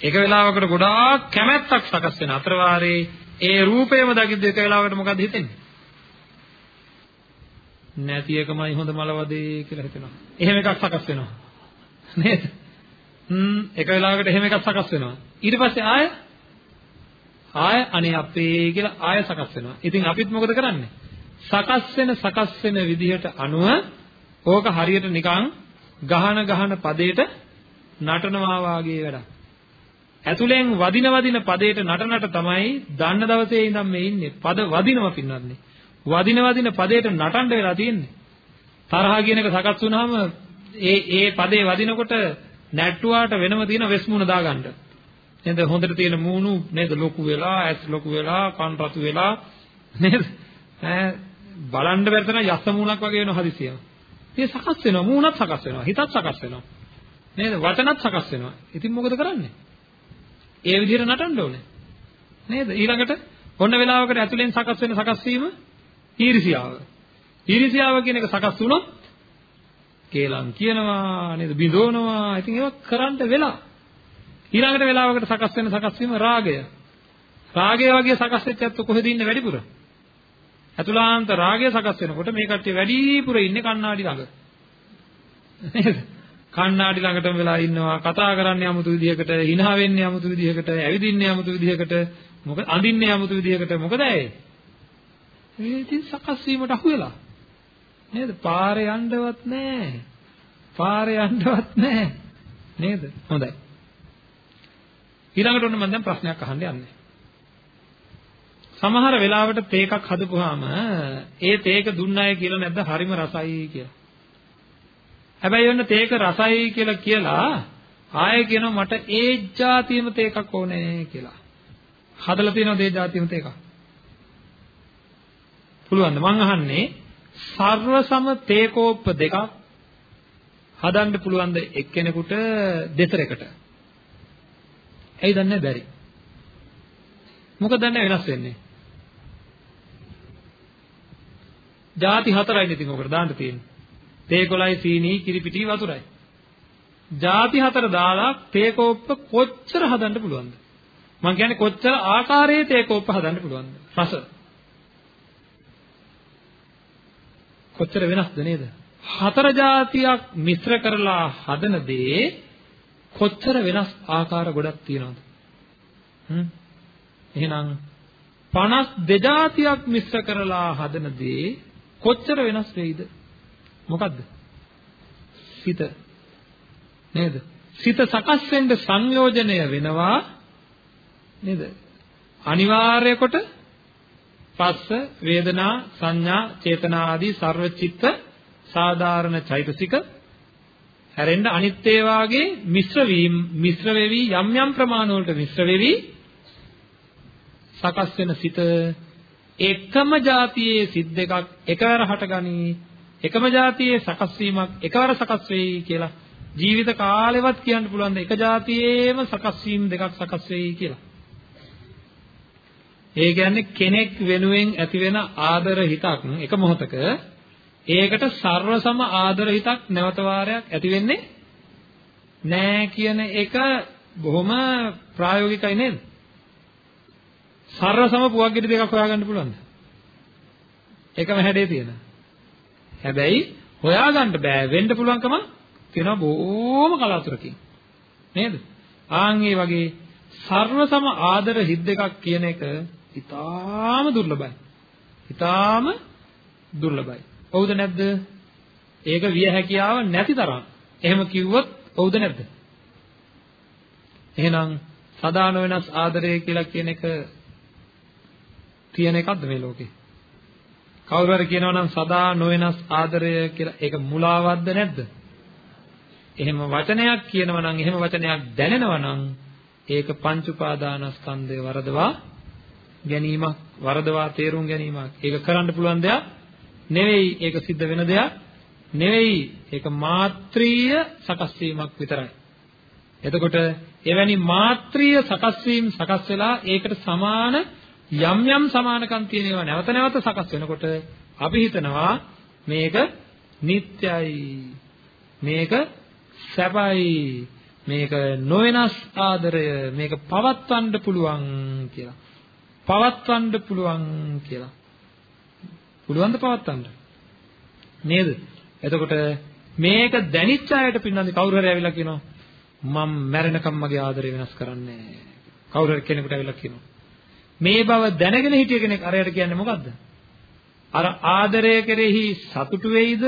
එක වෙලාවකට ගොඩාක් කැමැත්තක් සකස් වෙන අතර වාරේ ඒ රූපයම දකිද්ද එක වෙලාවකට මොකද හිතෙන්නේ? නැති එකමයි හොඳ මලවදේ කියලා හිතෙනවා. එහෙම එකක් සකස් වෙනවා. නේද? හ්ම් එක වෙලාවකට එහෙම එකක් සකස් වෙනවා. ඊට පස්සේ ආය ආය අනේ අපේ කියලා ආය සකස් වෙනවා. ඉතින් අපිත් මොකද කරන්නේ? සකස් වෙන සකස් වෙන විදිහට අනුව ඕක හරියට නිකන් ගහන ගහන පදේට නටනවා වාගේ වැඩක්. ඇතුලෙන් වදින වදින පදේට නටනට තමයි දන්න දවසේ ඉඳන් මේ ඉන්නේ. පද වදිනව පින්නන්නේ. වදින වදින පදේට නටන්න වෙලා තියෙන්නේ. තරහ කියන එක සකස් වුනහම ඒ ඒ පදේ වදිනකොට නැට්ටුවාට වෙනම තියෙන වෙස්මුණ දාගන්න. නේද? හොඳට තියෙන මූණු නේද ලොකු වෙලා, ඇස් ලොකු වෙලා, කන් රතු වෙලා නේද? ඈ බලන්න බැරි තරම් යස්ස මූණක් වගේ වෙන හදිසියම. ඒ සකස් වෙනවා, මූණත් සකස් වෙනවා, හිතත් සකස් වෙනවා. නේද? වචනත් සකස් වෙනවා. ඉතින් මොකද කරන්නේ? ඒ විදිහට නටන්න ඕනේ. නේද? ඊළඟට ඔන්න වෙලාවකට ඇතුලෙන් සකස් වෙන සකස් වීම ඊර්ෂියාව. ඊර්ෂියාව කියන එක සකස් වුණොත් කේලම් කියනවා නේද? බිඳවනවා. ඉතින් ඒවා කරන්න වෙලා. ඊළඟට වෙලාවකට සකස් වෙන සකස් වීම රාගය. රාගය වගේ සකස් වෙච්ච ඇත්ත කොහෙද ඉන්නේ වැඩිපුර? අතුලාන්ත රාගය සකස් වෙනකොට මේ කට්ටිය වැඩිපුර ඉන්නේ කණ්ණාඩි ළඟ. නේද? කණ්ණාඩි ළඟටම වෙලා ඉන්නවා කතා කරන්න යමුතු විදිහකට hina වෙන්න යමුතු විදිහකට ඇවිදින්න යමුතු විදිහකට මොකද අඳින්න යමුතු විදිහකට මොකද ඇයි? මේ ඉතින් සකස් වීමට අහු වෙලා. නේද? පාරේ යන්නවත් නැහැ පාරේ යන්නවත් නැහැ නේද? හොඳයි. ඊළඟට ඔන්න මම දැන් ප්‍රශ්නයක් අහන්න යන්නේ. සමහර වෙලාවට තේකක් හදපුවාම ඒ තේක දුන්නය කියලා නැද්ද? හරිම රසයි කියලා. හැබැයි ඔන්න තේක රසයි කියලා කියලා ආයෙ කියනවා මට ඒ જાතියම තේකක් ඕනේ කියලා. හදලා තියෙනවා ඒ જાතියම තේකක්. පුළුවන්ද මං අහන්නේ සර්ව සම තේකෝප්ප දෙකක් හදන්න පුළුවන්ද එක්කෙනෙකුට දෙතරයකට? ඇයි දන්නේ බැරි? මොකද දන්නේ වෙනස් වෙන්නේ? ಜಾති හතරයි ඉතින් ඔකට දාන්න තියෙන්නේ. තේකොළයි සීනි කිරිපිටි වතුරයි. ಜಾති හතර දාලා තේකෝප්ප කොච්චර හදන්න පුළුවන්ද? මම කියන්නේ කොච්චර ආකාරයේ තේකෝප්ප හදන්න පුළුවන්ද? රස. කොච්චර වෙනස්ද නේද? හතර જાතියක් මිශ්‍ර කරලා හදන දේ කොච්චර වෙනස් ආකාර ගොඩක් තියනවද? හ්ම්. එහෙනම් 52 જાතියක් මිශ්‍ර කරලා හදන දේ කොච්චර වෙනස් වෙයිද? මොකද්ද? සිත. නේද? සිත සකස් වෙන්න සංයෝජනය වෙනවා නේද? අනිවාර්ය කොට පස්ස වේදනා සංඥා චේතනා ආදී සර්වචිත්ත සාධාරණ චෛතසික හැරෙන්න අනිත් ඒවාගේ මිශ්‍ර වීම මිශ්‍ර වෙවි යම් යම් ප්‍රමාණ වලට මිශ්‍ර වෙවි සකස් වෙන සිත එකම જાතියේ සිත් දෙකක් එකවර හටගනී එකම જાතියේ සකස් වීමක් එකවර සකස් වෙයි කියලා ජීවිත කාලෙවත් කියන්න පුළුවන් ද එක જાතියේම සකස් වීම දෙකක් සකස් වෙයි කියලා. ඒ කියන්නේ කෙනෙක් වෙනුවෙන් ඇති වෙන ආදර හිතක් එක මොහොතක ඒකට ਸਰවසම ආදර හිතක් නැවත වාරයක් ඇති වෙන්නේ නෑ කියන එක බොහොම ප්‍රායෝගිකයි නේද? සර්ව සම පුවක්ගිඩි දෙකක් හොයාගන්න පුළුවන්ද? එකම හැඩේ තියෙන. හැබැයි හොයාගන්න බෑ වෙන්න පුළුවන්කම තියෙනවා බොහොම කලාතුරකින්. නේද? ආන් ඒ වගේ සර්වසම ආදර හිත් දෙකක් කියන එක ඊටාම දුර්ලභයි. ඊටාම දුර්ලභයි. හවුද නැද්ද? ඒක විය හැකියාව නැති තරම්. එහෙම කිව්වොත් හවුද නැද්ද? එහෙනම් සදාන වෙනස් ආදරය කියලා කියන එක තියෙන එකක්ද මේ ලෝකේ? කවුරු හරි කියනවා නම් සදා නොවෙනස් ආදරය කියලා ඒක මුලාවක්ද නැද්ද? එහෙම වචනයක් කියනවා නම් එහෙම වචනයක් දැනෙනවා නම් ඒක පංච උපාදානස්කන්ධය වරදවා ගැනීමක් වරදවා තේරුම් ගැනීමක්. ඒක කරන්න පුළුවන් දෙයක් නෙවෙයි. ඒක සිද්ධ වෙන දෙයක් නෙවෙයි. ඒක මාත්‍රීය සකස් වීමක් විතරයි. එතකොට එවැනි මාත්‍රීය සකස් වීම සකස් වෙලා ඒකට සමාන යම් යම් සමානකම් තියෙන ඒවා නැවත නැවත සකස් වෙනකොට අපි හිතනවා මේක නිට්ටයයි මේක සැපයි මේක නොවෙනස් ආදරය මේක පවත්වන්න පුළුවන් කියලා. පවත්වන්න පුළුවන් කියලා. පුළුවන් ද පවත්වන්න? නේද? එතකොට මේක දැනිච්ච අයට පින්නන්නේ කවුරු හරි ඇවිල්ලා කියනවා මම මැරෙනකම් මගේ ආදරය වෙනස් කරන්නේ කවුරු හරි කෙනෙකුට ඇවිල්ලා කියනවා මේ බව දැනගෙන හිටිය කෙනෙක් අරයට කියන්නේ මොකද්ද අර ආදරය කෙරෙහි සතුටු වෙයිද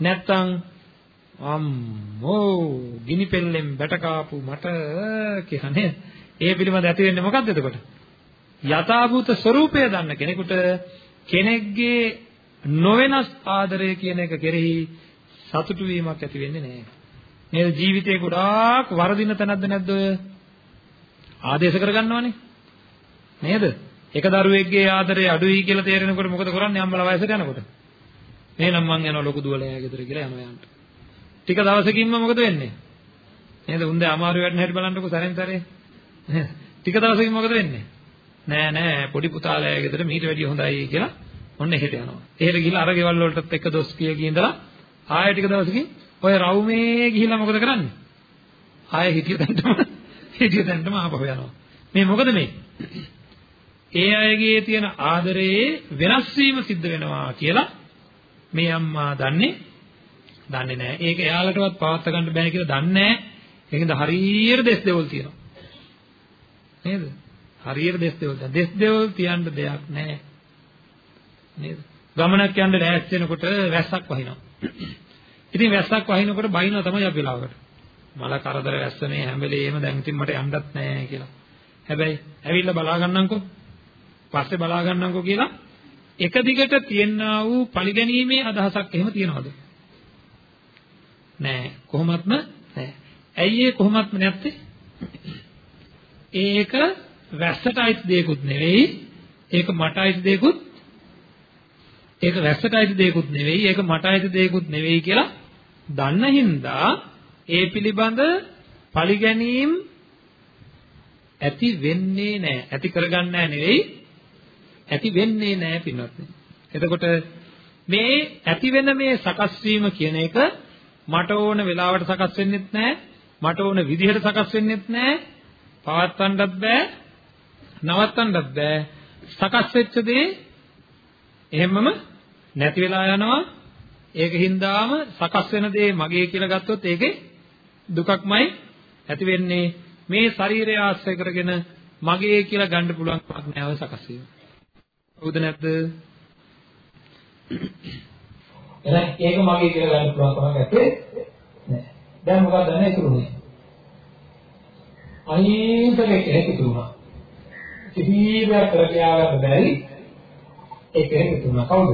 නැත්නම් අම්මෝ ගිනි පෙල්ලෙන් බැට කාපු මට කියන්නේ ඒ පිළිබඳ ඇති වෙන්නේ මොකද්ද එතකොට යථාභූත ස්වરૂපය දන්න කෙනෙකුට කෙනෙක්ගේ නොවෙනස් ආදරය කියන එක කෙරෙහි සතුටු වීමක් ඇති වෙන්නේ නැහැ. නේද ජීවිතේ ගොඩාක් වරදින තැනක්ද නැද්ද ඔය? ආදේශ කරගන්නවනේ. නේද? එක දරුවෙක්ගේ ආදරේ අඩුයි කියලා තේරෙනකොට මොකද කරන්නේ අම්මලා වයසට යනකොට? එහෙනම් මං යනවා ලොකු දුවලයා ගෙදර කියලා යනවා යන්න. ටික දවසකින්ම මොකද වෙන්නේ? නේද? උන්ද අමාරු වැඩ හැටි බලන්නකො සරෙන් සරේ. නේද? ටික දවසකින් මොකද වෙන්නේ? නෑ නෑ පොඩි පුතාලයා ගෙදර මීට වැඩිය හොඳයි කියලා ඔන්න එහෙට යනවා. එහෙට ගිහිල්ලා අර ගෙවල් වලටත් එක දොස් කිය කී ඉඳලා ආයෙ ටික දවසකින් ඔය රවුමේ ගිහිල්ලා මොකද කරන්නේ? ආයෙ හිටිය තැනටම හිටිය තැනටම ආපහු යනවා. මේ මොකද මේ? ඒ අයගේ තියෙන ආදරයේ වෙනස් වීම සිද්ධ වෙනවා කියලා මේ අම්මා දන්නේ දන්නේ නැහැ. ඒක එයාලටවත් පවත් ගන්න බෑ කියලා දන්නේ නැහැ. ඒකෙන්ද හරියට දෙස් දෙවල් තියෙනවා. නේද? හරියට දෙස් දෙවල්. දෙස් දෙවල් තියන්න දෙයක් නැහැ. නේද? ගමනක් යන්න ලෑස්ති වෙනකොට වැස්සක් වහිනවා. ඉතින් වැස්සක් වහිනකොට බයිනවා තමයි අපි ලාවකට. මල කරදර වැස්ස මේ හැම වෙලේම දැන් ඉතින් මට යන්නත් නැහැ කියලා. හැබැයි ඇවිල්ලා බලා ගන්නම්කෝ. පස්සේ බලා ගන්නම්කෝ කියලා එක දිගට තියෙනා වූ පරිගැනීමේ අදහසක් එහෙම තියනවද? නෑ කොහොමත්ම නෑ. ඇයි ඒ කොහොමත්ම නැත්තේ? ඒක වැස්සට අයිති දෙයක්ුත් නෙවෙයි. ඒක මට අයිති දෙයක්ුත් ඒක වැස්සට අයිති දෙයක්ුත් නෙවෙයි. ඒක මට අයිති දෙයක්ුත් නෙවෙයි කියලා දන්න හින්දා ඒ පිළිබඳ පරිගැනීම් ඇති වෙන්නේ නැහැ. ඇති කරගන්නේ නෙවෙයි ඇති වෙන්නේ නැහැ පින්වත්නි. එතකොට මේ ඇති වෙන මේ සකස් වීම කියන එක මට ඕන වෙලාවට සකස් වෙන්නෙත් නැහැ. මට ඕන විදිහට සකස් වෙන්නෙත් නැහැ. පවත්වන්නත් බෑ. නවත්තන්නත් බෑ. සකස් වෙච්ච දේ එහෙමම නැති වෙලා යනවා. ඒකින්දාම සකස් වෙන දේ මගේ කියලා ගත්තොත් ඒකේ දුකක්මයි ඇති වෙන්නේ. මේ ශරීරය ආශ්‍රය කරගෙන මගේ කියලා ගන්න පුළුවන් කමක් නෑව සකස් වීම. හවුද නැද්ද? එහෙනම් ඒක මගේ කියලා ගන්න පුළුවන් කමක් නැත්තේ නෑ. දැන් මොකක්ද දැන් ඉතුරුනේ? අහිංසක කෙනෙක් ඉතුරුනා. කිසිවක් කරගියාවට බැරි ඒ කෙනෙක් ඉතුරුනා. කවුද?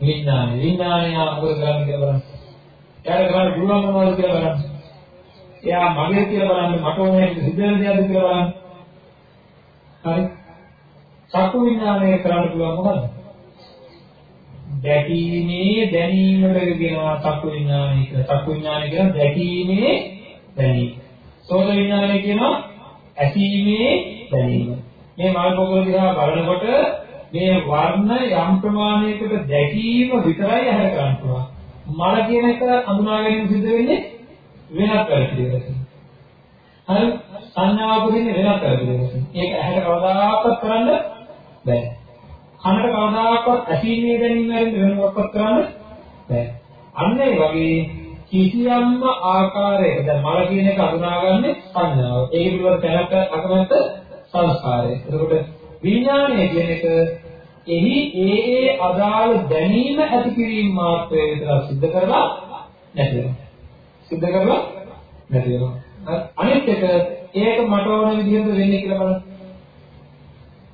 විඥානය. විඥානය මොකද කරන්නේ කියලා බලන්න. එයාට කරන්න පුළුවන් මොනවද කියලා බලන්න. එයා මගේ කියලා බලන්න මට ඕනේ සිද්ධ වෙන දේක්ද කියලා බලන්න. හරි. චක්කු විඥානය කරන්න පුළුවන් මොකද්ද? දැකීමේ දැනීමකට කියනවා චක්කු විඥානය කියලා. චක්කු විඥානය කියන දැකීමේ දැනීම. සෝත විඥානය කියනවා ඇසීමේ දැනීම. මේ මල් පොකුර දිහා බලනකොට මේ වර්ණ යම් ප්‍රමාණයකට දැකීම විතරයි අහර කරන්න පුළුවන්. මල කියන එක අඳුනා ගැනීම සිද්ධ වෙන්නේ වෙනත් පරිදි. හරි සංඥාව පුදින්නේ වෙනත් පරිදි. ඒක ඇහැට කවදාකවත් කරන්න බෑ. කනට කවදාකවත් ඇසීමේ දැනීම වලින් වෙනවක්වත් කරන්න බෑ. අන්න ඒ වගේ කිසියම්ම ආකාරයක දැන් මල කියන එක අඳුනාගන්නේ සංඥාව. ඒක පිළිබඳ දැනට අකමැත්ත සංස්කාරය. එතකොට විඥානය කියන එක එහි ඒ ඒ අදාළ දැනීම ඇති කිරීම මාත්‍රය විතර සිද්ධ කරලා නැති වෙනවා. සිද්ධ කරලා නැති වෙනවා. අනිත් එක ඒක මට ඕන විදිහට වෙන්නේ කියලා බලන්න.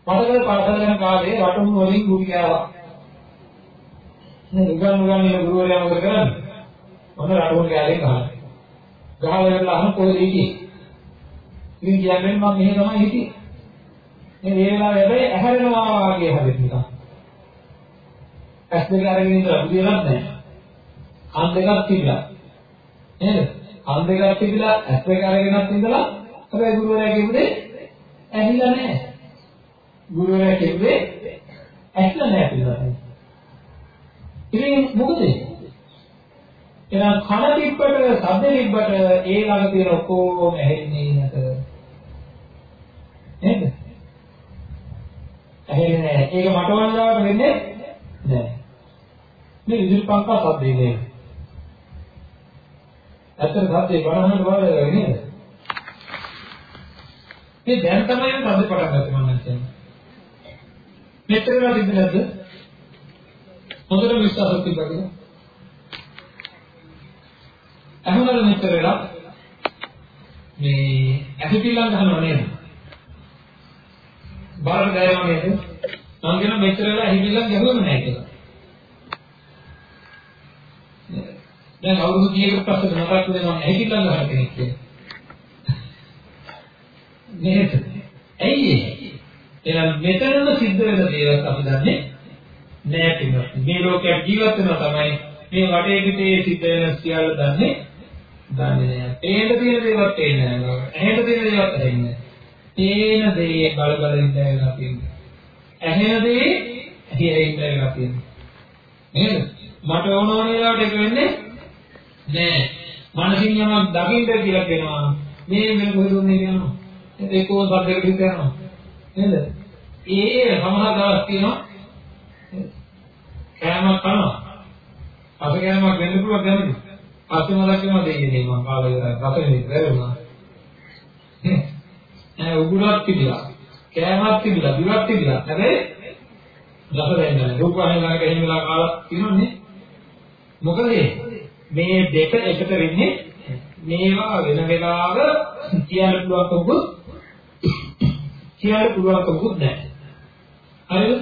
මතකද පාසල යන කාලේ රටුන් වලින් ගුරු කෑවා. නේ උගන් උගන් ඉන්න ගුරුවරයා මොකද කරන්නේ? මොන රටුන් කෑලේ ගහනවා. ගහලා ඉවරලා අහන කොහෙද හිටියේ? ඉතින් කියන්නේ මම මෙහෙ තමයි හිටියේ. මේ වේලාව හැබැයි ඇහැරෙනවා වගේ හැදෙන්න නිකන්. ඇස් දෙක අරගෙන ඉඳලා බුදියලක් නැහැ. කන් දෙකක් තිබිලා. නේද? කන් දෙකක් තිබිලා ඇස් දෙක අරගෙනත් ඉඳලා හැබැයි ගුරුවරයා කිව්වේ ඇහිලා නැහැ. ගුරුවරයා කිව්වේ ඇහිලා නැහැ කියලා. ඉතින් මොකද? එහෙනම් කන තිබ්බට සද්ද තිබ්බට ඒ ළඟ තියෙන ඔක්කොම ඇහෙන්නේ නැත. නේද? ඇහෙන්නේ නැහැ. ඒක මට වන්දාවට වෙන්නේ නැහැ. මේ විදුලි පංකා සද්දේ නේ. ඇත්තට සද්දේ බලහන්න බලලා නේද? මේ දැන් තමයි සද්ද පටන් ගත්තේ මම කියන්නේ. මෙතන වෙලා තිබුණේ නැද්ද? හොඳට විශ්වාසයක් තිබ්බද? අහුනල මෙතන වෙලා මේ ඇහිපිල්ලන් ගහනවා නේද? බාරට ගෑනවා නේද? මම කියන මෙතන වෙලා ඇහිපිල්ලන් ගහුවම නැහැ කියලා. දැන් අවුරුදු 30කට පස්සේ මතක් වෙනවා ඇහිපිල්ලන් ගහන කෙනෙක් කියලා. නේද? ඇයි ඒ? එහෙනම් මෙතනම සිද්ධ වෙන දේවල් අපි දන්නේ නෑ කියලා. මේ ලෝකයේ ජීවත් වෙනවා තමයි මේ වටේ පිටේ සිද්ධ වෙන සියල්ල දන්නේ දන්නේ නෑ. පේන තියෙන දේවල් පේන්නේ නෑ. ඇහෙන තියෙන දේවල් ඇහෙන්නේ නෑ. පේන දේ බල බල ඉඳලා තියෙන්නේ. ඇහෙන දේ ඇහිලා ඉඳලා තියෙන්නේ. නේද? මට ඕන ඕන වෙලාවට ඒක වෙන්නේ නෑ. මනසින් යමක් දකින්න කියලා කියනවා. මේ මේ කොහෙද උන්නේ කියනවා. ඒකෝ සද්දයකට හිත යනවා. නේද? ඒ සමහර දවස් තියෙනවා කෑමක් කනවා. අස කෑමක් වෙන්න පුළුවන් කැමති. අසම ලක්කම දෙන්නේ මම කාලේ ඉවරයි. රස වෙන්නේ වැරුණා. ඈ උගුරක් තිබිලා. කෑමක් තිබිලා, දිවක් තිබිලා. හැබැයි රස දෙන්නේ නැහැ. රූපවාහිනිය ළඟ එහෙම වෙලා කාලා තියෙනවනේ. මොකද මේ දෙක එකට වෙන්නේ මේවා වෙන වෙලාව කියන්න පුළුවන් කවුරුත් කියන්න පුළුවන් කමකුත් නැහැ. හරිද?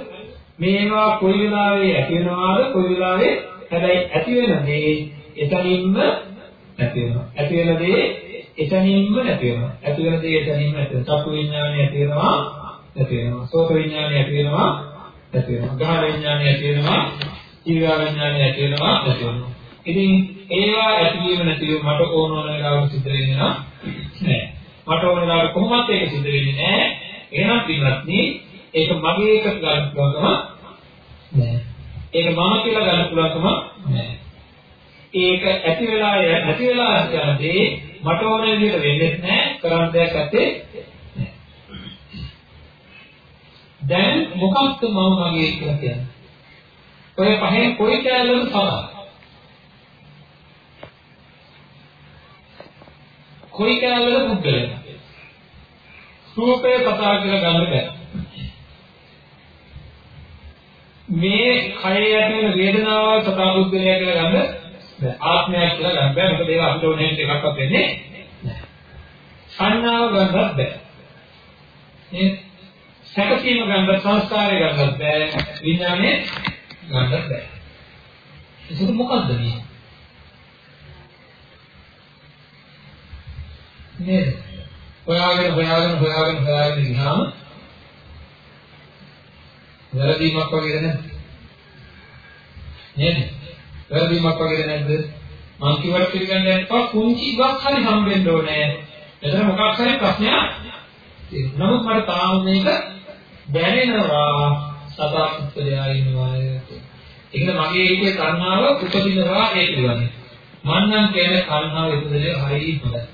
මේවා කොයි වෙලාවෙ ඇති වෙනවාද කොයි වෙලාවෙ හැබැයි ඇති වෙන දේ එතනින්ම නැති වෙනවා. ඇති වෙන දේ එතනින්ම නැති වෙනවා. ඇති වෙන දේ එතනින්ම නැති වෙනවා. චක්කු විඥානය ඇති වෙනවා නැති වෙනවා. සෝත විඥානය ඇති වෙනවා නැති වෙනවා. ගාහ විඥානය ඇති වෙනවා. ජීවා විඥානය ඇති වෙනවා නැති වෙනවා. ඉතින් ඒවා ඇතිවීම නැතිවීම මට ඕන ඕන වෙලාවක සිද්ධ වෙන්නේ නැහැ. මට ඕන වෙලාවට කොහොමත් ඒක සිද්ධ වෙන්නේ නැහැ. එහෙනම් පින්වත්නි ඒක මගේ එක ගන්න පුළුවන්කම නැහැ. ඒක මම කියලා ගන්න පුළුවන්කම නැහැ. ඒක ඇති වෙලා නැති වෙලා යනදී මට ඕන විදිහට වෙන්නේ නැහැ. කරන්න දෙයක් ඇත්තේ දැන් මොකක්ද මම මගේ කියලා කියන්නේ? ඔය පහෙන් කොයි කැලලද සමහර? කොයි කැලලද පුද්ගලයා? රූපය කතා කියලා ගන්න බෑ. මේ කයේ වෙන වේදනාව සතා පුද්ගලයා කියලා ගන්න බෑ. ආත්මයක් කියලා ගන්න බෑ. මොකද ඒක අපිට ඕනේ එකක්වත් වෙන්නේ නැහැ. සංඥාව ගන්නත් බෑ. මේ සැකසීම ගන්න සංස්කාරය ගන්නත් බෑ. විඥානේ ගන්නත් බෑ. ඒක මොකද්ද මේ? නේද? හොයාගෙන හොයාගෙන හොයාගෙන හොයාගෙන ගියාම වැරදීමක් වගේද නැද්ද? නේද? වැරදීමක් වගේද නැද්ද? මං කිව්වට පිළිගන්න යනකොට කුංචි ඉවක් හරි හම්බෙන්න ඕනේ. එතන මොකක් හරි ප්‍රශ්නයක් තියෙනවා. නමුත් මට තාම මේක දැනෙනවා සදා පුත්‍රයා ඉන්නවා ඒක මගේ හිතේ කර්ණාව උපදිනවා ඒ පිළිබඳව. මම නම් කියන්නේ කර්ණාව ඉපදෙන්නේ හරියි හොඳයි.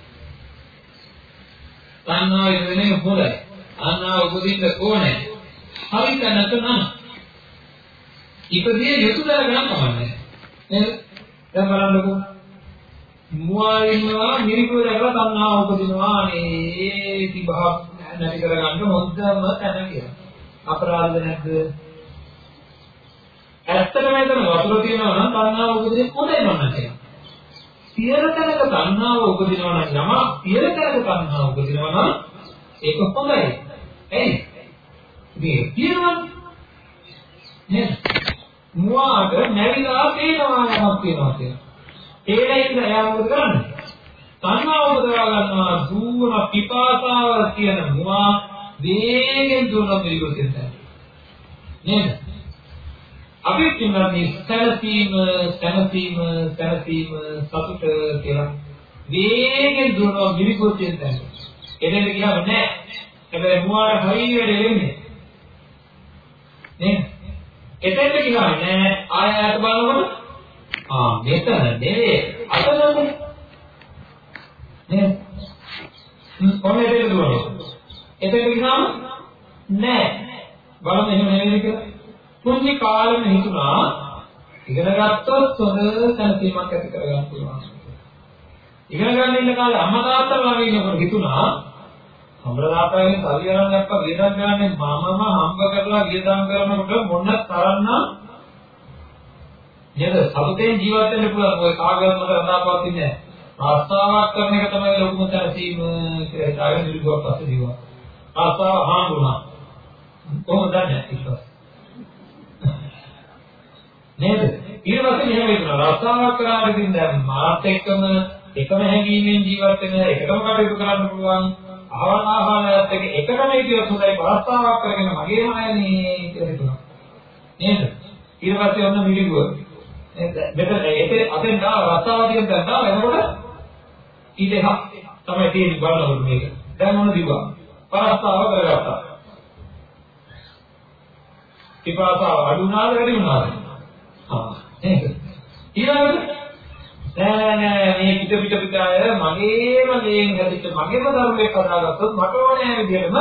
තණ්හාව ඉදෙන්නේ හොඳයි. තණ්හාව උපදින්න ඕනේ. හරි තැනක නම් ඉපදිය යුතු දරගන්න කමන්නේ. නේද? දැන් බලන්නකෝ. මුවා ඉන්නවා මිරිකුව දැකලා තණ්හාව උපදිනවා නේ තිබහක් නැති කරගන්න හොඳම තැන කියලා. අපරාධ නැද්ද? ඇත්තටම එතන වතුර තියෙනවා නම් තණ්හාව උපදින්නේ හොඳයි මම කියනවා. පියර තැනක තණ්හාව උපදිනවා නම් යම පියර තැනක තණ්හාව උපදිනවා නම් ඒක හොඳයි. එයි. මේ පියරවල නේද? මුවාට නැවිලා පේනවා යමක් තියෙනවා කියලා. ඒකයිද එයා මොකද කරන්නේ? තණ්හාව උපදවා ගන්නවා දුවන පිපාසාව කියන මුවා වේගෙන් දුවන පිළිගොතෙන් නේද? අපි කියන්නේ සැලසීම සැලසීම සැලසීම සතුට කියලා වේගෙන් දුරනවා මිරිකොච්චෙන් දැන් එදෙන්න ගියාම නෑ හැබැයි මුවාට හරිය වැඩ වෙන්නේ නේ එතෙන්ට ගියාම නෑ ආය ආයත බලනකොට ආ මෙතන නෙවෙයි අතනනේ. නේද? කොහොමද ඒක දුවන්නේ? එතන ගියාම නෑ. බලන්න එහෙම නෙවෙයි කියලා. පුංචි කාලෙම හිතුණා ඉගෙන ගත්තොත් හොඳ සැලසීමක් ඇති කරගන්න පුළුවන්. ඉගෙන ගන්න ඉන්න කාලේ අම්මා තාත්තා ළඟ ඉන්නකොට හිතුණා සම්බ්‍රදායයෙන් කලියරන් දැක්ක වියදම් ගන්නේ මමම හම්බ කරලා වියදම් කරනකොට මොන තරම්නම් නේද? සතුටෙන් ජීවත් වෙන්න පුළුවන්. ඔය කාගවත් මත අදාපවතින්නේ නැහැ. රස්සාවක් කරන එක තමයි ලොකුම සැලසීම කියලා හිතාගෙන ඉල්ලුවක් පස්සේ දිවුවා රස්සාව හාමුණා කොහොමද දන්නේ? ඊට නේද? ඊට පස්සේ මෙහෙම හිතුණා. රස්සාවක් කරාට ඉතින් දැන් මාත් එක්කම එකම හැඟීමෙන් ජීවත් වෙන එකම කටයුතු කරන්න පුළුවන්. අහවල් ආහාරයත් එක්ක එකටම හිටියොත් හොඳයි ප්‍රස්තාවක් කරගෙන මගේම අයනේ කියලා හිතුණා. නේද? ඊට පස්සේ ඔන්න මිලිගුව. නේද? මෙතන ඒකේ අතෙන් ගා රස්තාවදියෙන් දැන් ගා එනකොට ඊට එහා තමයි තියෙන්නේ බලනකොට මේක. දැන් මොන දිව්වා? ප්‍රස්තාව කරගත්තා. පිපාසාව අඩු වුණාද වැඩි වුණාද? ආ නේද? ඊළඟට නෑ නෑ මේ පිට පිට පිට අය මගේම මේන් හැදිච්ච මගේම ධර්මයක් හදාගත්තොත් මට ඕනෑ විදිහටම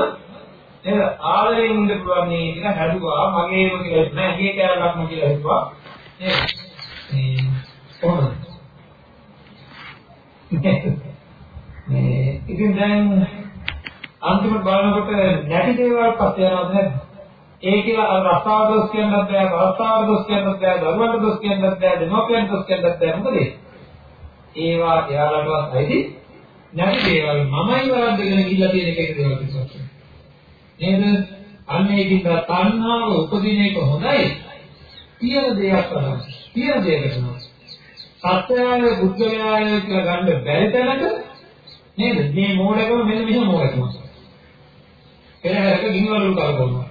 නේද ආදරෙන් ඉන්න පුළුවන් නේ කියලා හැදුවා මගේම කියලා නෑ ගේ කෑල්ලක්ම කියලා හිතුවා නේද මේ කොහොමද මේ ඉතින් දැන් අන්තිමට බලනකොට නැති දේවල් පස්සේ යනවද නැද්ද ඒ කියලා රස්තාව දොස් කියන්නත් බෑ, රස්තාව දොස් කියන්නත් බෑ, දරුවන්ට දොස් කියන්නත් බෑ, දෙමෝපියන්ට දොස් කියන්නත් බෑ. මොකද ඒ? ඒවා එයාලටවත් ඇයිද? නැති දේවල් මමයි වරද්දගෙන ගිහිල්ලා තියෙන එක එක දේවල් විශ්වාස නේද? අන්න ඒකින් තණ්හාව උපදින එක හොඳයි. තියෙන දෙයක් කරනවා. තියෙන දෙයක් කරනවා. සත්‍යය බුද්ධයාය කියලා ගන්න බැරි තැනක නේද? මේ මෝඩකම මෙන්න මෙහෙම මෝඩකම. පෙරහැරක ගිනිවලු කරගන්නවා.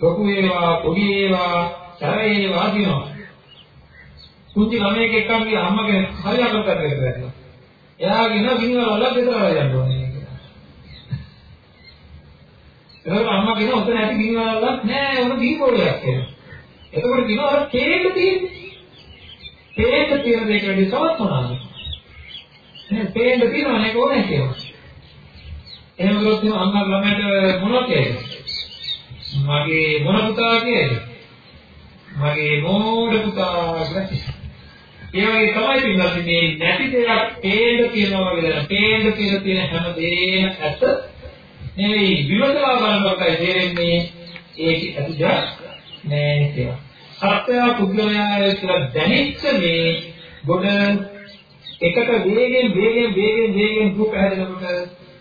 ලොකු ඒවා, පොඩි ඒවා, සැර ඒවා දිනවා. කුංචි ළමයෙක් එක්කන් ගිය අම්මගේ හරි අකල්පයක් කරලා. එයා කියන ගිනිවල වල ගෙදර වල යන්න ඕනේ කියලා. ඒක අම්මා කියන ඔතන ඇති ගිනිවල වල නෑ උන දීපෝලයක් කියලා. එතකොට කියනවා අර කේක තියෙන්නේ. කේක තියෙන දෙයක වැඩි සවත් මොනවාද? නේ පේන්න තියෙනවනේ ඒක ඕනේ කියලා. එහෙම කරොත් අම්මා ළමයට මොනවද කියන්නේ? මගේ මොන පුතා කියන්නේ? මගේ මෝඩ පුතා කියලා ඒ වගේ තමයි පින්නත් මේ නැති දෙයක් පේන්න තියෙනවා වගේ දැන පේන්න කියලා තියෙන හැම දෙයක්ම ඇත නෙවෙයි විවදවා බලනකොටයි තේරෙන්නේ ඒක ඇතුළත නෑ කියලා. සත්‍ය පුද්ගලයා කියලා දැනෙච්ච මේ ගොඩ එකට වේගෙන් වේගෙන් වේගෙන් වේගෙන් දුක හැදෙනකොට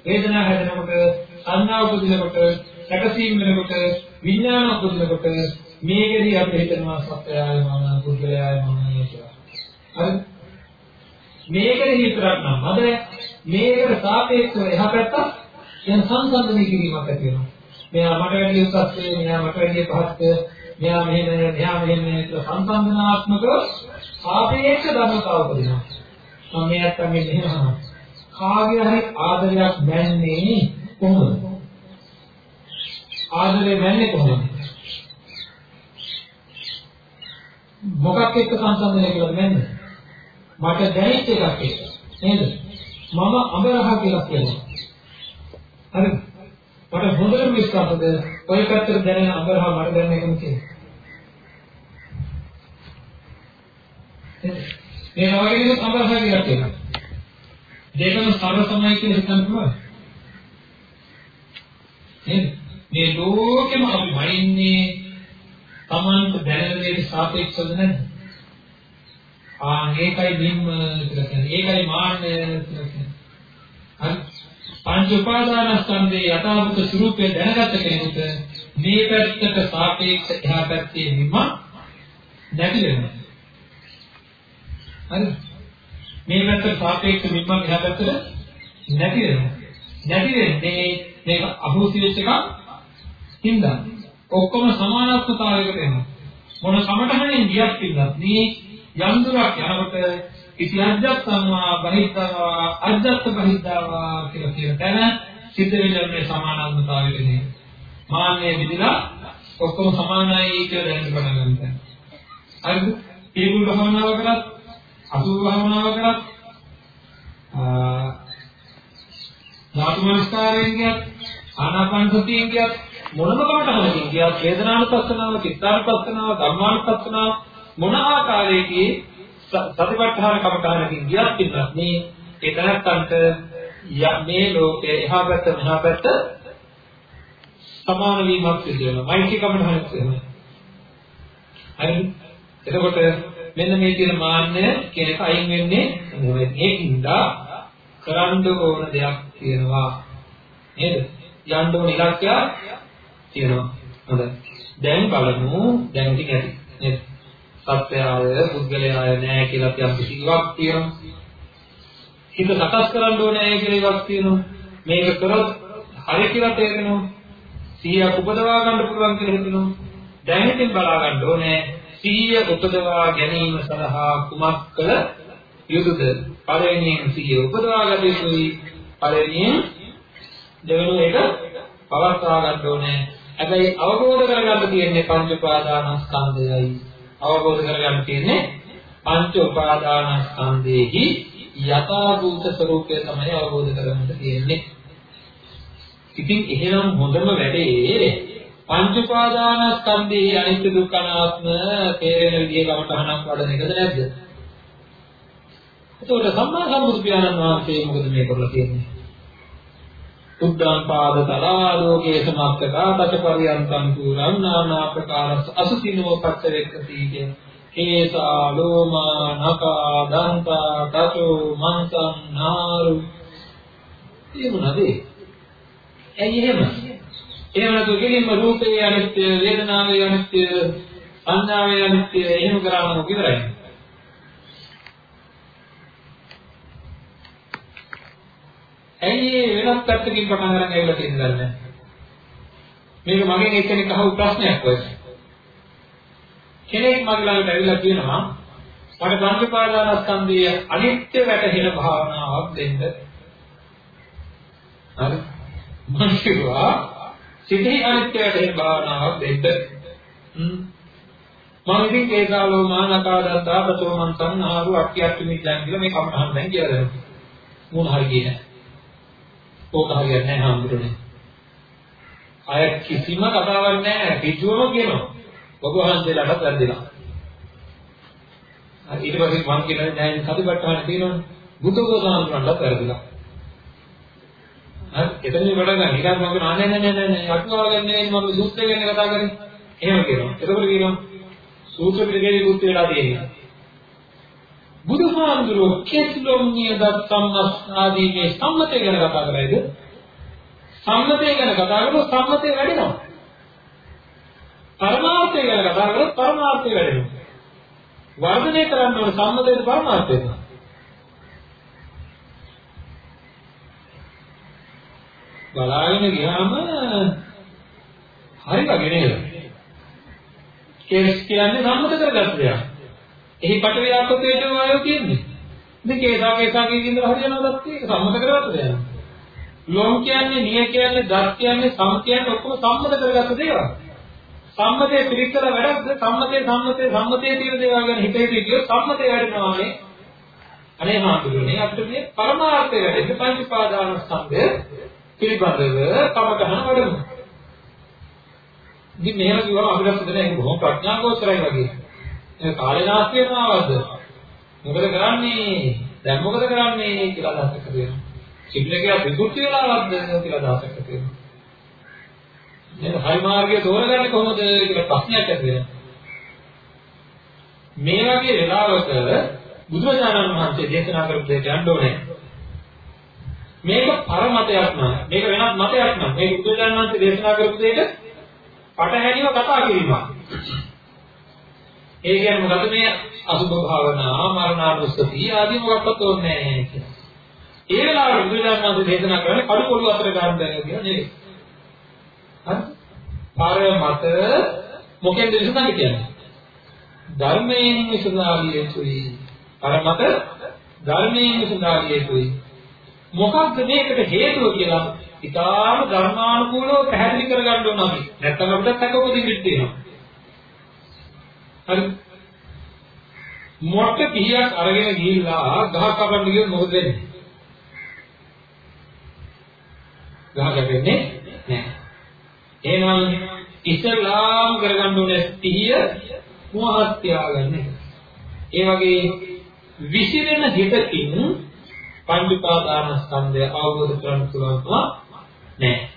වේදනාව හැදෙනකොට සංඥා උපදිනකොට සැකසීම් වෙනකොට විඥාන උපදිනකොට මේකදී අපි හිතනවා සත්‍යයයි මම පුද්ගලයයි මම කියලා. හරි මේකේ විතරක් නම් මද මේකට සාපේක්ෂව එහා පැත්ත යන සංසන්දනය කිරීමක් ඇති වෙනවා. මෙයා මට වැඩි උසස්ද මෙයා මට වැඩි පහත්ද මෙයා මෙහෙම මෙයා මෙහෙම කියලා සංසන්දනාත්මක සාපේක්ෂ ධර්මතාව උපදිනවා. මම මෙයාට මේ මෙහෙම කාගේ හරි ආදරයක් දැන්නේ කොහොමද? ආදරේ දැන්නේ කොහොමද? මොකක් එක්ක සංසන්දනය කළාද මන්නේ මට දැනෙච්ච එකක් ඒක. නේද? මම අමරහ කියලා කියනවා. හරිද? මට හොඳටම විශ්වාසද ඔය පැත්තට දැනෙන අමරහ මට දැනෙන එකම කියන්නේ. මේ වගේ දෙයක් අමරහ කියලා කියනවා. දෙකම සර්ව සමයි කියලා හිතන්න පුළුවන්. නේද? මේ ලෝකෙම අපි වයින්නේ Tamanට දැනෙන දේ සාපේක්ෂවද නැද්ද? ආ ඒකයි බිම්ම කියලා කියන්නේ. ඒකයි මාන්නය කියලා කියන්නේ. හරි. පංච උපාදානස්කන්ධයේ යථාභූත ස්වરૂපය දැනගත්ත කෙනෙකුට මේ පැත්තට සාපේක්ෂ එහා පැත්තේ නිම නැති වෙනවා. හරි. මේ පැත්තට සාපේක්ෂ නිම එහා පැත්තට නැති වෙනවා. නැති වෙන්නේ මේක අහෝසි වෙච්ච එකක් හින්දා. ඔක්කොම සමානත්වතාවයකට එනවා. මොන සමතහනේ ගියක් ඉන්නත් මේ යම් දුරක් යනකොට ඉති අජ්ජත්සම්මා බහිද්ධවා අජ්ජත් බහිද්ධවා කියලා කියන තැන සිද්ධ වෙන මේ සමානාත්මතාවයටනේ මාන්නේ විදිලා ඔක්කොම සමානයි කියලා දැනගන්න පටන් ගන්නවා. හරිද? පිළිකුල් භාවනාව කරත් අසුභ භාවනාව කරත් ධාතුමනස්කාරයෙන් කියත් ආනාපාන සතියෙන් කියත් මොනම කමටහනකින් කියත් වේදනානුපස්සනාව, චිත්තානුපස්සනාව, ධම්මානුපස්සනාව මොන ආකාරයකදී සතිපට්ඨාන කමටහනකින් කියත් පිටත් මේ ඒ තනත්තන්ට මේ ලෝකේ එහා පැත්ත මෙහා පැත්ත සමාන වීමක් සිදු වෙනවා. මෛත්‍රී කමටහනක් වෙනවා. හරිද? එතකොට මෙන්න මේ කියන මාන්නය කියන එක අයින් වෙන්නේ මේකින්ද කරන්න ඕන දෙයක් තියෙනවා. නේද? යන්න ඕන ඉලක්කයක් තියෙනවා. හොඳයි. දැන් බලමු දැන් ටික ඇති. නේද? සත්‍යය පුද්ගලයාය නෑ කියලා අපි කිසිවක් තියෙනවා. හිත සකස් කරන්න ඕනේ කියලා එකක් තියෙනවා. මේක කරොත් හරි කියලා තේරෙනවා. සිහියක් උපදවා ගන්න පුළුවන් කියලා හිතෙනවා. දැන් ඉතින් බලා ගන්න ඕනේ සිහිය උපදවා ගැනීම සඳහා කුමක් කළ යුතුද? පළවෙනියෙන් සිහිය උපදවා ගත යුතුයි. පළවෙනියෙන් දෙවෙනි එක පවත්වා ගන්න ඕනේ. හැබැයි අවබෝධ කරගන්න තියෙන්නේ පංච උපාදානස්කන්ධයයි. අවබෝධ කරගන්න තියෙන්නේ පංච උපාදානස්කන්ධෙහි යථාභූත ස්වરૂපය තමයි අවබෝධ කරගන්න තියෙන්නේ. ඉතින් එහෙනම් හොඳම වැඩේ පංච උපාදානස්කන්ධයේ අනිත්‍ය දුක්ඛ අනාත්ම තේරෙන විදිහේ කමටහනක් වඩන එකද නැද්ද? එතකොට සම්මා සම්බුදු පියාණන් වහන්සේ මොකද මේ කරලා තියෙන්නේ? උද්දාන් පාද තලා ලෝකේ සමත්තකා තචපරියන්තං පුරං නානා ප්‍රකාර අසුතිනෝ පච්චවේක්කති කියන කේසා ලෝමා නකා දන්තා තචෝ මන්සං නාරු ඒ මොනවද? ඇයි එහෙම? එහෙම නැතු කෙලින්ම රූපේ අනිත්‍ය, වේදනාවේ අනිත්‍ය, සංඥාවේ අනිත්‍ය එහෙම කරාම මොකද කරන්නේ? ඇයි වෙනත් පැත්තකින් පටන් ගන්න ඇවිල්ලා තියෙන්නේ මේක මගෙන් එක්කෙනෙක් අහපු ප්‍රශ්නයක් වගේ. කෙනෙක් මගේ ළඟට ඇවිල්ලා කියනවා මට පංච පාදානස්කන්ධයේ අනිත්‍ය වැටහෙන භාවනාවක් දෙන්න. හරි. මම කිව්වා සිතේ අනිත්‍ය වැටහෙන භාවනාවක් දෙන්න. හ්ම්. මම ඉතින් කේසාලෝ මානකාදත්තා පතෝමන්තං ආරු අක්කියත් මිද්දන් කියලා මේ කමහන් දැන් කියලා දෙනවා. මොන හරි කියන්නේ. ඕක හරියන්නේ නැහැ හාමුදුරනේ. අය කිසිම කතාවක් නැහැ. පිටුවම කියනවා. ඔබ වහන්සේලාට වැරදිලා. ඊට පස්සේ මම කියන්නේ නෑ සතිපට්ඨාන තියෙනවනේ. බුදුගෝසාන්තුන්ට වැරදිලා. හරි එතනින් වඩා ගන්න. ඊට පස්සේ මම කියනවා නෑ නෑ නෑ නෑ අටුවා ගන්න නෙවෙයි මම සූත්‍රය ගැන කතා කරන්නේ. එහෙම කියනවා. එතකොට කියනවා සූත්‍ර පිටකේ බුත් වෙලා තියෙනවා. බුදුහාමුදුරුවෝ කෙස්ලොම් නියදත් සම්මස් ආදී මේ සම්මතය ගැන කතා කරයිද? සම්මතය ගැන කතා කරලා සම්මතය වැඩෙනවා. පරමාර්ථය ගැන කතා කරලා පරමාර්ථය වැඩෙනවා. වර්ධනය කරන්න ඕන සම්මතයද පරමාර්ථයද? බලාගෙන ගියාම හරි වගේ නේද? කේස් කියන්නේ සම්මත කරගත්ත දෙයක්. එහි පට ව්‍යාපක වේදෝ ආයෝ කියන්නේ. ඉතින් කේසා කේසා කියන හරියනවද ඒක සම්මත කරගත්ත දෙයක්. ලෝම් කියන්නේ නිය කියන්නේ දත් කියන්නේ සම් කියන්නේ ඔක්කොම සම්මත කරගත්ත දේවල්. සම්මතයේ පිළිකර වැඩක්ද සම්මතයේ සම්මතයේ සම්මතයේ තියෙන දේවල් ගැන හිත හිත කියොත් සම්මතය වැඩෙනවානේ අනේ මාතුරුනේ අපිට මේ පරමාර්ථය වැඩෙන්නේ පංච උපාදාන ස්කන්ධය පිළිබඳව කමකහන වඩමු ඉතින් මෙහෙම කිව්වම අපිට හිතෙන එක බොහොම ප්‍රඥාගෝචරයි වගේ ඒ කාලේ නාස්ති වෙනවද මොකද කරන්නේ දැන් මොකද කරන්නේ කියලා අදහසක් තියෙනවා සිග්නකේ විසුද්ධි වෙලාවක්ද කියලා අදහසක් තියෙනවා නේද? හරි මාර්ගය තෝරගන්නේ කොහොමද කියලා ප්‍රශ්නයක් ඇති වෙනවා. මේ වගේ වෙලාවක බුදුරජාණන් වහන්සේ දේශනා කරපු දෙයට යන්න ඕනේ. මේක පරමතයක් නෑ. මේක වෙනත් මතයක් නෑ. මේ බුදුරජාණන් වහන්සේ දේශනා කරපු දෙයට පටහැනිව කතා කිරීමක්. ඒ කියන්නේ මොකද මේ අසුභ භාවනා, මරණානුස්සතිය ආදී මොකක්වත් ඕනේ නෑ කියලා. ඒ වෙලාවට බුදුරජාණන් වහන්සේ දේශනා කරන්නේ කඩු පොළු අතර ගන්න බැහැ කියලා නෙවෙයි. හරි? පර මත මොකෙන්ද විසඳන්නේ කියන්නේ? ධර්මයෙන් විසඳාලිය යුතුයි. පර මත ධර්මයෙන් විසඳාලිය යුතුයි. මොකක්ද මේකට හේතුව කියලා ඉතාලම ධර්මානුකූලව පැහැදිලි කරගන්න ඕන අපි. නැත්නම් අපිට තක උපදින්න තියෙනවා. හරි. මොට්ට පිහියක් අරගෙන ගිහිල්ලා ගහ කපන්න ගියොත් මොකද වෙන්නේ? ගහ කැපෙන්නේ නැහැ. එහෙනම් ඉස්ලාම් කරගන්න ඕනේ පිහිය මොහත් තියාගන්න එක. ඒ වගේ විසිරෙන හිතකින් පංච උපාදානස්කන්ධය අවබෝධ කරගන්න පුළුවන්කම නැහැ.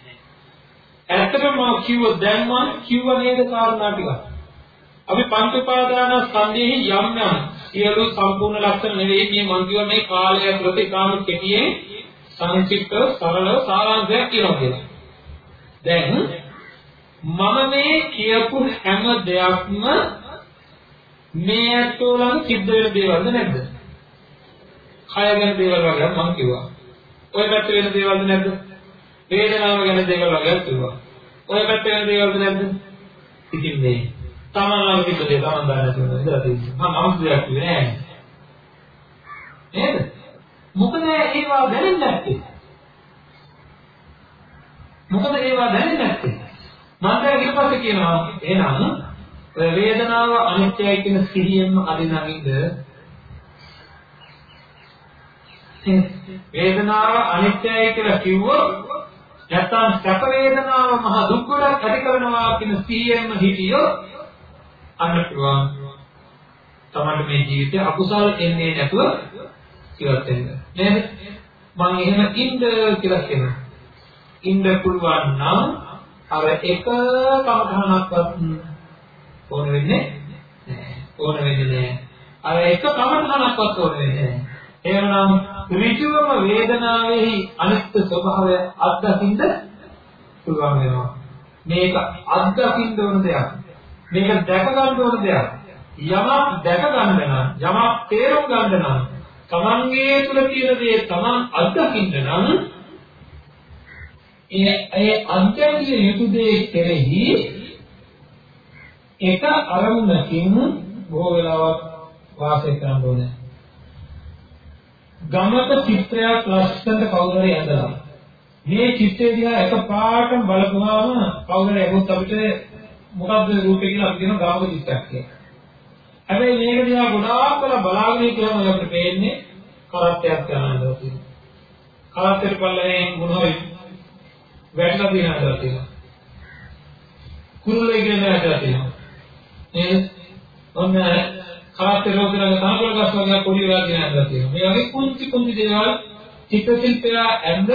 ඇත්තටම මම කිව්ව දැන් මම කිව්ව නේද කාරණා ටික. අපි පංච උපාදානස්කන්ධයේ යම් යම් සියලු සම්පූර්ණ ලක්ෂණ නෙවෙයි මේ මම කිව්ව මේ කාලය ඇතුළත ඉතාම කෙටියෙන් සංක්ෂිප්ත සරල සාරාංශයක් කියනවා කියලා. දැන් මම මේ කියපු හැම දෙයක්ම මේ ඇත්තෝ ළඟ සිද්ධ වෙන දේවල්ද නැද්ද? කය ගැන දේවල් වගේ මම කිව්වා. ඔය පැත්ත වෙන දේවල්ද නැද්ද? වේදනාව ගැන දේවල් වගේ කිව්වා. ඔය පැත්ත වෙන දේවල්ද නැද්ද? ඉතින් මේ තමන් ළඟ තිබ්බ දේ තමන් දන්නේ නැතුව ඉඳලා තියෙනවා. මම අමුතු දෙයක් කිව්වේ නෑ. නේද? මොකද ඒවා දැනෙන්නේ නැත්තේ? මොකද ඒවා දැනෙන්නේ නැත්තේ? මම දැන් ඊට පස්සේ කියනවා එහෙනම් වේදනාව අනිත්‍යයි කියන සිහියෙන්ම අදිනමින්ද වේදනාව අනිත්‍යයි කියලා කිව්වොත් නැත්තම් සැප වේදනාව මහ දුක් ගොඩක් ඇති කරනවා කියන සිහියෙන්ම හිටියොත් අන්න පුළුවන් තමයි මේ ජීවිතේ අකුසල එන්නේ නැතුව ඉවත් වෙන්න නේද මම එහෙම ඉන්න කියලා කියනවා ඉන්න පුළුවන් නම් අර එක කමඨහනක්වත් ඕන වෙන්නේ නැහැ. ඕන වෙන්නේ නැහැ. අර එක කමතහනක්වත් ඕන වෙන්නේ නැහැ. එහෙමනම් ඍජුවම වේදනාවේහි අනිත්‍ය ස්වභාවය අත්දකින්න පුළුවන් වෙනවා. මේක අත්දකින්න ඕන දෙයක්. මේක දැක ගන්න ඕන දෙයක්. යමක් දැක ගන්න නම් යමක් තේරුම් ගන්න නම් තමන්ගේ තුල තියෙන දේ තමන් අත්දකින්න නම් ඒ ඒ අත්දැකිය යුතු දේ කෙරෙහි එක අරමුණකින් බොහෝ වෙලාවක් වාසය කරන්න ඕනේ. ගමක චිත්‍රයක් ලස්සනට කවුරුහරි ඇඳලා මේ චිත්‍රය දිහා එකපාරටම බලපුවාම කවුරුහරි එහොත් අපිට මොකද්ද රූපේ කියලා අපි කියන ගාම චිත්‍රයක් කියලා. හැබැයි මේක දිහා ගොඩාක් කල බලාගෙන කියනවා අපිට පේන්නේ කරත්තයක් යනවා කියලා. කරත්තෙට පල්ලෙන් මොනවයි වැටලා තියෙනවා කියලා. කුරුල්ලේ කියන ඇදලා තියෙනවා. නේද? ඔන්න කාර්ය රෝගන තනකොළ ගස් වගේ පොඩි වෙලා කියන ඇඳලා තියෙනවා. මේ වගේ කුංචි කුංචි දේවල් චිත්ත ශිල්පය ඇඳ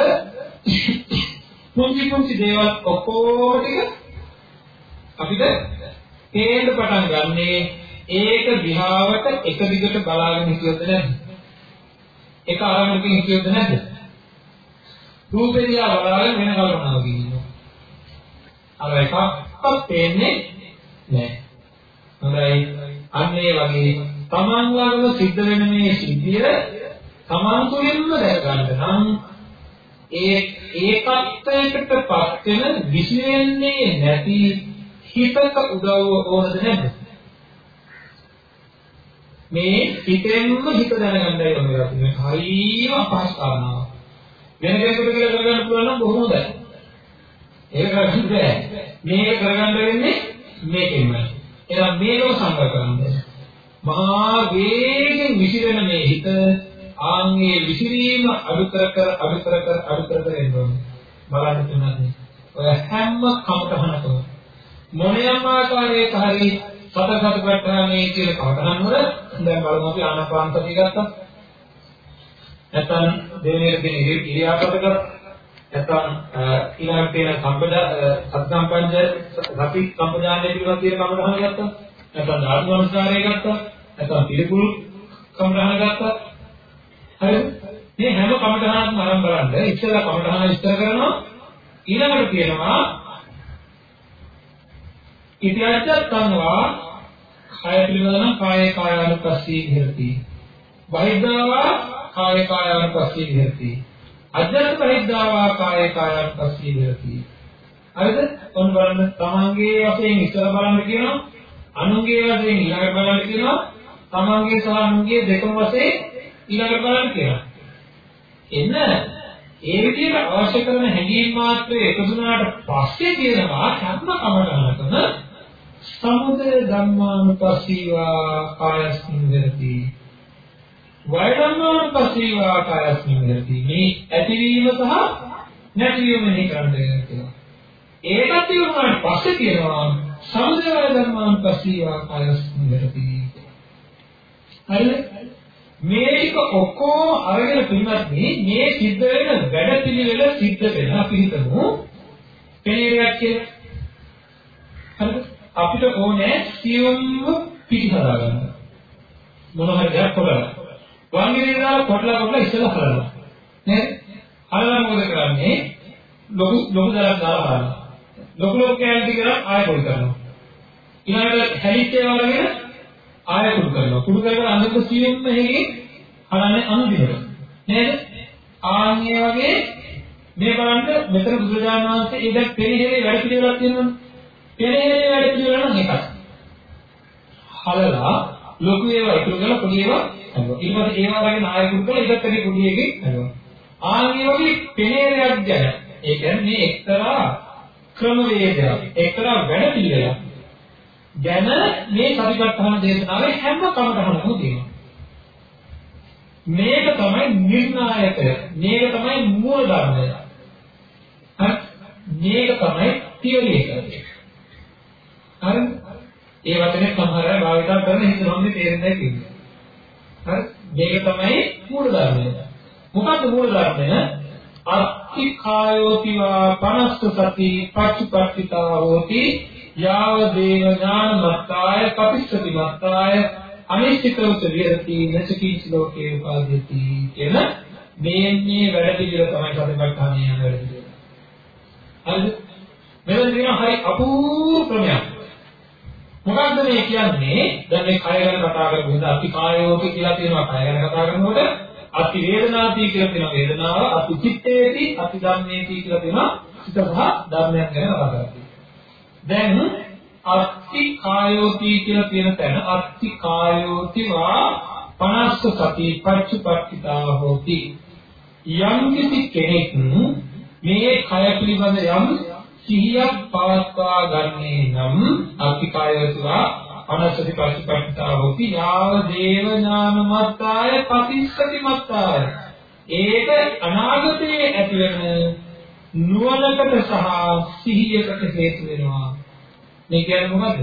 කුංචි කුංචි දේවල් ඔක්කොම ටික අපිට තේන්න පටන් ගන්නේ ඒක දිහාවට එක දිගට බලාගෙන හිටියොත් නැද්ද? එක ආරම්භකින් හිටියොත් නැද්ද? රූපේ දිහා බලාගෙන වෙන කල්පනාවක් ඉන්නවා. අර එකක්වත් පේන්නේ නැහැ. හොඳයි. අන්න ඒ වගේ තමන් ළඟම සිද්ධ වෙන මේ සිද්ධිය තමන් තුළින්ම දැක ගන්න නම් ඒ ඒකත්වයකටපත් වෙන විශ්ලේෂණේ නැති හිතක උදව්ව ඕනද නැද්ද? මේ හිතෙන්ම හිත දැනගන්නයි ඕනේ අපි මේ හරියම අපහසු කාරණාවක්. වෙන කෙනෙකුට කියලා කරගන්න පුළුවන් නම් බොහොම හොඳයි. ඒක කරගන්න බෑ. මේක කරගන්න වෙන්නේ මේකෙන්මයි. එහෙනම් මේකම සංග්‍රහ කරන්න. මහා වේගෙන් විසිරෙන මේ හිත ආන්ගේ විසිරීම අඩු කර කර අඩු කර කර අඩු කර කර එන්න ඕනේ. බලන්න තුනන්නේ. ඔය හැම කමතහනකම මොනියම් ආකාරයක හරි සතර සතිපට්ඨානයේ කියන කමතහන් වල දැන් බලමු අපි ආනාපාන සතිය ගත්තා. නැත්නම් දෙවෙනි දින ඉරියාපත කරා. නැත්නම් ඊළඟට තියෙන සම්පදා සත්සම්පංජ සති සම්පදානයේ පිළිබඳ තියෙන කමරහන ගත්තා නැත්නම් ධාතුවංශාරය ගත්තා නැත්නම් පිළිකුල් කමරහන ගත්තා හරිද මේ හැම කමරහනක්ම අරන් බලන්න ඉස්සෙල්ලා කමරහන විස්තර කරනවා ඊළඟට කියනවා ඉතිහාසයන්වා කාය පිළිබඳ නම් කාය කායානුපස්සී විහෙරති බහිද්ධාවා කාය කායානුපස්සී විහෙරති අජ්ජත් පරිද්දාවා කාය කායන් පස්සේ විරති. හරිද? ඔන්න බලන්න තමන්ගේ වශයෙන් ඉස්සර බලන්න කියනවා. අනුන්ගේ වශයෙන් ඊළඟට බලන්න කියනවා. තමන්ගේ සහ අනුන්ගේ දෙකම වශයෙන් ඊළඟට බලන්න කියනවා. එන්න ඒ විදිහට අවශ්‍ය කරන හැඟීම් මාත්‍රේ එකතුනාට පස්සේ කියනවා කර්ම කමකනකම සමුදය ධම්මානුපස්සීවා කායස්මින් විරති. වය ධම්මානුපස්සීවා කායස්මින් විරති. මේ ඇතිවීම සහ නැතිවීම මෙහි කරන්න කියලා. ඒකත් ඉවරනාට පස්සේ කියනවා සමුදය වය ධම්මානුපස්සීවා කායස්මින් විරති හරිද? මේ ටික ඔක්කොම අරගෙන පින්වත් මේ සිද්ධ වෙන වැඩ පිළිවෙල සිද්ධ වෙන අපි හිතමු පෙරේරයක් කියලා. හරිද? අපිට ඕනේ සියුම්ව පිටි හදාගන්න. මොන හරි දෙයක් කොටලා. වංගිරේ දාලා කොටලා කොටලා ඉස්සෙල්ලා හදනවා. නේද? හදලා මොකද කරන්නේ? ලොකු ලොකු දරක් දාලා හදනවා. ලොකු ලොකු කැලටි කරලා ආයෙ පොඩි කරනවා. ඊළඟට හැලිච්ච ඒවා වගේ ආයෙ කුඩු කරනවා. කුඩු කරලා අනිත් සියුම්ම හේගේ හදන්නේ අනුදිනට. නේද? ආන්ගේ වගේ මේ බලන්න මෙතන බුදුරජාණන් වහන්සේ ඒ දැන් පෙරහැරේ වැඩ පිළිවෙලක් තියෙනවනේ. පෙරහැරේ වැඩ පිළිවෙල නම් එකයි. හලලා ලොකු ඒවා ඉතුරු කරලා පොඩි ඒවා හදුවා. ඊට පස්සේ ඒවා වගේ නායකුරු කරලා ඉවත් කරේ පොඩි එකේ හදුවා. ආන්ගේ වගේ පෙරහැරයක් ගැන ඒ කියන්නේ එක්තරා ක්‍රමවේදයක් එක්තරා වැඩ පිළිවෙලක් ගැන මේ සතිපට්ඨාන දේශනාවේ හැම කමකටම තියෙනවා. මේක තමයි නිර්ණායකය. මේක තමයි මූල ධර්මය. හරි මේක තමයි තියරි එක. හරි ඒ වචනේ සමහර අය භාවිත කරන හිතනොන්නේ තේරෙන්නේ නැහැ හරි මේක තමයි මූල ධර්මය. මොකද්ද මූල ධර්මය? අත්ති කායෝතිවා පනස්ස සති පච්චපට්ඨිතා හෝති යාව දේව ඥාන මත්තාය කපිස්සති මත්තාය අනිශ්චිතවත විරති නැචකීච ලෝකේ උපාදිතී කියන මේ මේ වැඩ පිළිවෙල තමයි සතිපට්ඨානය යන වැඩ පිළිවෙල. හරිද? මෙතන තියෙන හරි අපූර්ව ක්‍රමයක්. මොකක්ද මේ කියන්නේ? දැන් මේ කය ගැන කතා කරපු ඉඳ අපි කායෝපි කියලා තියෙනවා කය ගැන කතා කරනකොට අති වේදනාති කියලා තියෙනවා වේදනාව අති චිත්තේති අති ධම්මේති කියලා තියෙනවා චිත්ත සහ ධර්මයක් ගැන කතා කරන්නේ. දැන් අත්ති කායෝති කියලා තියෙන තැන අත්ති කායෝති වා 50 සති පච්චපට්ඨිතා හෝති යම් කිසි කෙනෙක් මේ කය පිළිබඳ යම් සිහියක් පවත්වා ගන්නේ නම් අත්ති කායෝති වා 50 සති පච්චපට්ඨිතා හෝති යාව දේව ඥානමත්තාය පතිස්සති මත්තාය ඒක අනාගතයේ ඇතිවෙන නුවණකට සහ සිහියකට හේතු වෙනවා මේ කියන්නේ මොකද්ද?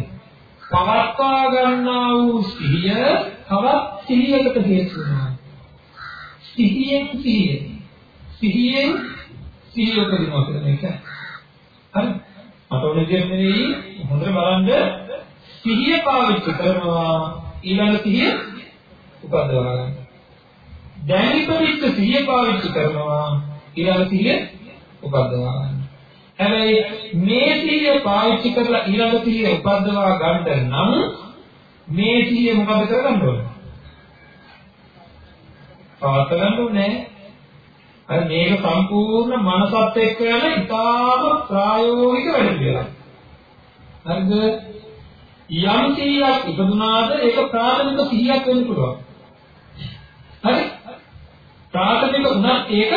පවත්වා ගන්නා වූ සිහිය තවත් සිහියකට හේතු වෙනවා. සිහියෙන් සිහිය. සිහියෙන් සිහිය උපදිනවා කියන එක. හරි. මට ඕනේ කියන්නේ හොඳට බලන්න සිහිය පාවිච්චි කරනවා ඊළඟ සිහිය උපදවා ගන්න. දැන් ඉපදිච්ච සිහිය පාවිච්චි කරනවා ඊළඟ සිහිය උපදවා ගන්න. හැබැයි මේ සිහිය පාවිච්චි කරලා ඊළඟ සිහිය උපද්දවා ගන්න නම් මේ සිහිය මොකද කරගන්න ඕන? පවත් ගන්න ඕනේ. අර මේක සම්පූර්ණ මනසත් එක්ක යන ඉතාම ප්‍රායෝගික වැඩ පිළිවෙලක්. හරිද? යම් සිහියක් ඉපදුනාද ඒක ප්‍රාථමික සිහියක් වෙන්න පුළුවන්. හරි? ප්‍රාථමික උනත් ඒක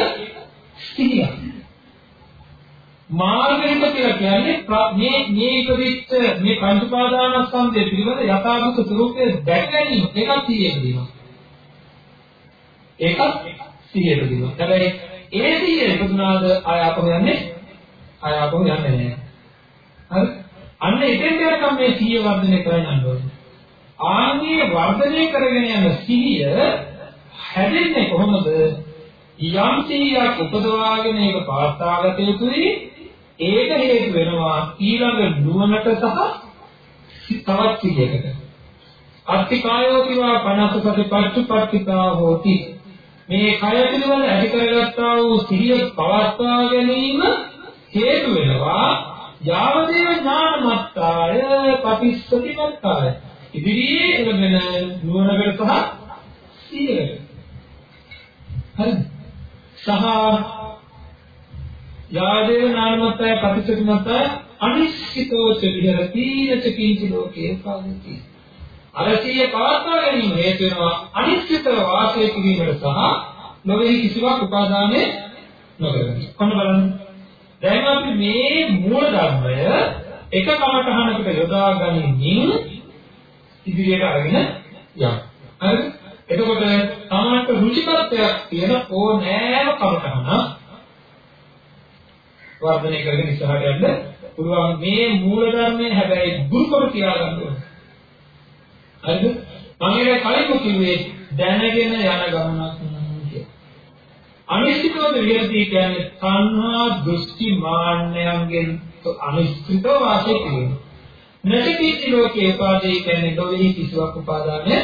සිහියක්. මාර්ගයට කියලා කියන්නේ මේ මේ ඉපදිච්ච මේ පංච උපාදානස්කන්ධය පිළිබඳ යථාභූත ස්වરૂපය දැක ගැනීම ඒකත් සිහියට දෙනවා. ඒකත් සිහියට දෙනවා. හැබැයි ඒ සිහිය ඉපදුනාද ආය ආපහු යන්නේ ආය ආපහු යන්නේ නැහැ. හරි? අන්න එතෙන් යනකම් මේ සිහිය වර්ධනය කරගෙන යන්න ඕනේ. ආන්ගේ වර්ධනය කරගෙන යන සිහිය හැදෙන්නේ කොහොමද? යම් සිහියක් උපදවාගෙන ඒක පාස්තාගත යුතුයි ඒක හේතු වෙනවා ඊළඟ නුවණට සහ තවත් සිහියකට. අත්තිකායෝ කිවා 50 සති පච්චපට්ඨිතා හෝති. මේ කය පිළිබඳ ඇති කරගත්තා වූ සිහිය පවත්වා ගැනීම හේතු වෙනවා යාවදේව ඥානමත්තාය පටිස්සති මත්තාය. ඉදිරියේ එළඹෙන නුවණකට සහ සිහියකට. හරිද? සහ යාදේව නානමත්තය ප්‍රතිසතිමත්තය අනිශ්චිතෝ චවිහෙරති යචකින්ච ලෝකේ පාදති අරසිය පවත්වා ගැනීම හේතු වෙනවා අනිශ්චිතව වාසය කිරීමට සහ නොවේ කිසිවක් උපාදානය නොකරගන්න. කොහොමද බලන්න? දැන් අපි මේ මූල ධර්මය එක කමඨහනකට යොදා ගනිමින් ඉදිරියට අරගෙන යන්න. හරිද? එතකොට සමානට රුචිකත්වයක් තියෙන ඕනෑම කමඨහන වර්ධනය කරගෙන ඉස්සරහට යන්න පුළුවන් මේ මූල ධර්මයේ හැබැයි දුරුකර කියලා ගන්න ඕනේ. හරිද? මම ඒක කලින් කිව්වේ දැනගෙන යන ගමනක් කියලා. අනිශ්චිතව විහෙති කියන්නේ සංහා දෘෂ්ටි මාන්නයන්ගෙන් අනිශ්චිතව වාසය කිරීම. නැතිකී ලෝකේ උපාදේ කියන්නේ ලෝකෙහි කිසිවක් උපාදානය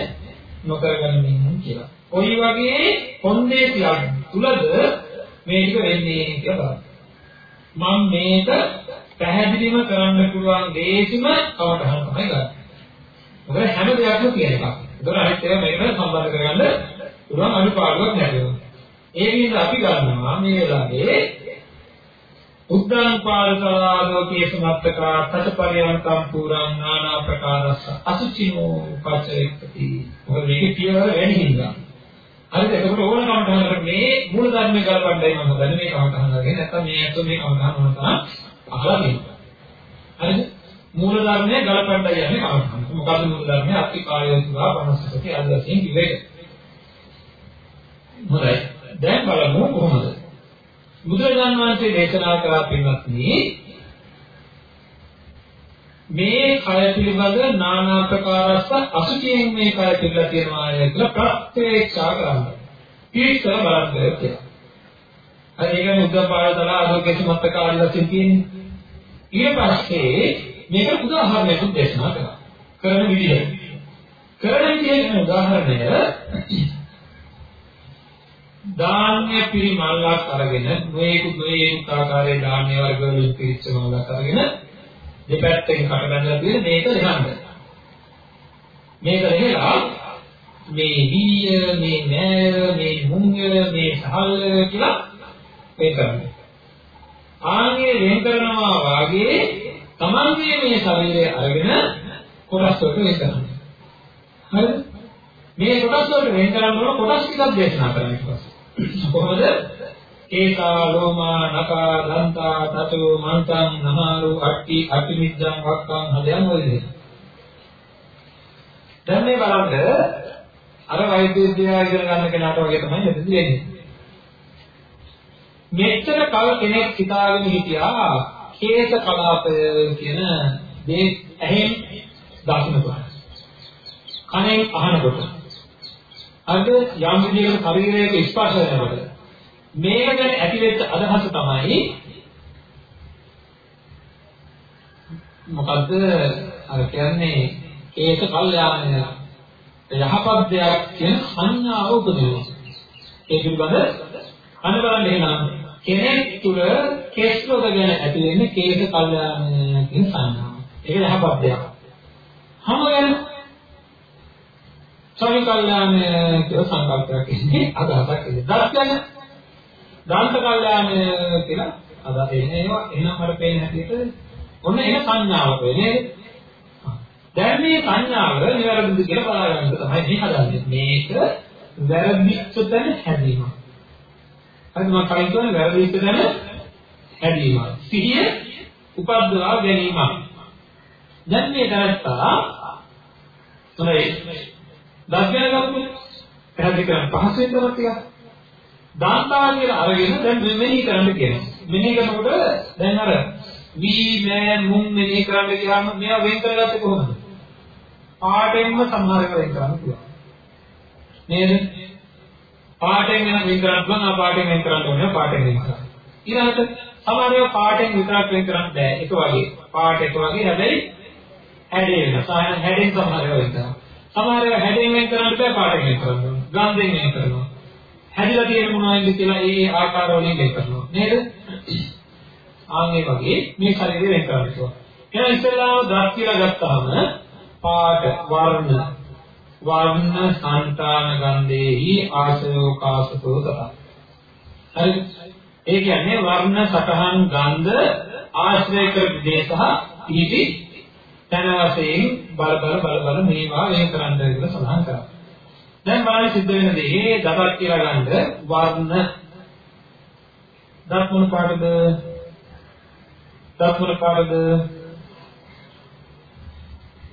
නොකරගන්න කියලා. කොයි වගේ කොන්දේසියක් තුලද මේ ටික වෙන්නේ කියලා මම මේක පැහැදිලිව කරන්න පුළුවන් දේශිම කවටහන් තමයි ගන්න. මොකද හැම දෙයක්ම කියන එකක්. ඒතර අනිත් ඒවා මේකට සම්බන්ධ කරගන්න පුළුවන් අනුපාඩුවක් නැතිව. ඒ නිසා අපි ගන්නවා මේ වෙලාවේ උද්දාන පාරසලාදෝකේ සමත්තකා තතපරියන්කම් පුරං නානා ප්‍රකාරස්ස අසුචිනෝ පචයති. මොකද මේකේ පියවර වැඩි හින්දා. හරිද? එතකොට ඕන කමටහනකට මේ මූල ධර්මයේ ගලපන්නයි මම හදන්නේ මේ කමටහන අරගෙන නැත්නම් මේ ඇත්ත මේ කමටහන මොන තරම් අහලා තියෙනවා. හරිද? මූල ධර්මයේ ගලපන්නයි යන්නේ කමටහන. මොකද්ද මූල ධර්මය? අත්ති කායය තුලා 50කට අදලසින් කිව්වේ. හොඳයි. දැන් බලමු කොහොමද? බුදුරජාණන් වහන්සේ දේශනා කළා පින්වත්නි මේ කය පිළිබඳ নানা ප්‍රකාරස්ස අසුචියෙන් මේ කය පිළිලා තියෙනවා කියලා ප්‍රත්‍යක්ෂා කරන්න. පිළිතර බලන්න කියලා. හරි ඒක මුද්දපාරතල ආරෝග්‍ය සමත්තක ආදී වශයෙන් තියෙන්නේ. ඊට පස්සේ මේක උදාහරණයක් දේශනා කරා. කරන විදිහ. කරන විදිහේ උදාහරණය ධාන්‍ය පිරිමල්ලක් අරගෙන මේකු මේක ආකාරයේ ධාන්‍ය වර්ග වලින් පිරිච්ච මල්ලක් අරගෙන දෙපැත්තෙන් කට බැඳලා තියෙන මේක ලෙහන්න. මේක ලෙහලා මේ දීය මේ නෑර මේ මුංගල මේ සහල් කියලා මේ කරන්නේ. ආන්ගේ වෙන් කරනවා වාගේ තමන්ගේ මේ ශරීරය අරගෙන කොටස් වලට වෙන් කරනවා. හරිද? මේ කොටස් වලට වෙන් කරනකොට කොටස් ටිකක් දේශනා කරන්න ඊට පස්සේ. කොහොමද? ඒකා ලෝමා නකා දන්තා තතෝ මන්තං නමාරු අට්ටි අටිමිද්දං වක්කං හදයන් ඔය විදිහට. දැන් මේ බලන්න අර වෛද්‍ය විද්‍යාව ඉගෙන ගන්න කෙනාට වගේ තමයි මෙතනදී වෙන්නේ. මෙච්චර කල් කෙනෙක් හිතාගෙන හිටියා කේස කලාපය කියන දේ ඇහෙන් දකින්නකොට. කනෙන් අහනකොට. අද යම් විදිහකට ශරීරයක ස්පර්ශ වෙනකොට මේක ගැන ඇතිවෙච්ච අදහස තමයි මොකද්ද අර කියන්නේ ඒක කල්යාණ යහපත් දෙයක් කියන සංඥාව උපදිනවා ඒ පිළිබඳ අනුබලන්න එහෙනම් කෙනෙක් තුළ කේස් රෝග ගැන ඇති වෙන්නේ කේස කල්යාණ කියන සංඥාව ඒක යහපත් දෙයක් හැම ගැන සවිකල්යාණ කියලා සංකල්පයක් ඉන්නේ අදහසක් ඉන්නේ. දර්ශන දාන්ත කල්යාණ කියලා අදහස එන්නේ ඒවා එහෙනම් මට පේන හැටියට ඔන්න එන සංඥාවක් වෙන්නේ. දැන් මේ සංඥාව නිවැරදිද කියලා බලාගන්න තමයි මේ හදන්නේ. මේක වැරදිච්ච තැන හැදීම. හරි මම කලින් කියන්නේ වැරදිච්ච තැන හැදීම. සිහිය උපද්දවා ගැනීම. දැන් මේ දැනත්තා හොඳයි දර්ශන ගමු. පැහැදිලි කරන්න පහසු වෙනවා ටිකක්. දාන්තා කියලා අරගෙන දැන් මෙනෙහි කරන්න කියනවා. මෙනෙහි කරනකොට දැන් අර වී මෑ මුන් මෙනෙහි කරන්න ගියාම මේවා වෙන් කරගත්තේ කොහොමද? පාඩෙන්ම සමහර ඒවා වෙන් කරන්න පුළුවන්. නේද? පාඩෙන් වෙන වෙන් කරන්න පුළුවන් ආ පාඩෙන් වෙන් කරන්න ඕනේ පාඩෙන් වෙන් කරන්න. ඊළඟට සමහර ඒවා පාඩෙන් විතරක් වෙන් කරන්න බෑ. එක වගේ. පාඩ එක වගේ හැබැයි හැඩේ වෙන. සායන හැඩෙන් සමහර ඒවා වෙන් කරනවා. සමහර ඒවා හැඩෙන් වෙන් කරන්න බෑ පාටෙන් වෙන් කරනවා. ගන්ධයෙන් වෙන් කරනවා. හැදිලා තියෙන මොනවයින්ද කියලා ඒ ආකාර වලින් වෙන් කරනවා. නේද? ආන්ගේ වගේ මේ ශරීරය වෙන් කරනවා. එහෙනම් ඉස්සෙල්ලාම දත් කියලා ගත්තාම පාට වර්ණ වර්ණ සංතාන ගන්ධේහි ආසයෝ කාසතෝ තත. හරි. ඒ කියන්නේ වර්ණ සතහන් ගන්ධ ආශ්‍රය කර දේ සහ ඊටි තන වශයෙන් බල බල බල බල මේවා වෙන කරන්න කියලා සඳහන් කරා. දැන් බලන්න සිද්ධ වෙන දේ දතක් කියලා ගන්න වර්ණ දත් මොන පාටද? දත් මොන පාටද?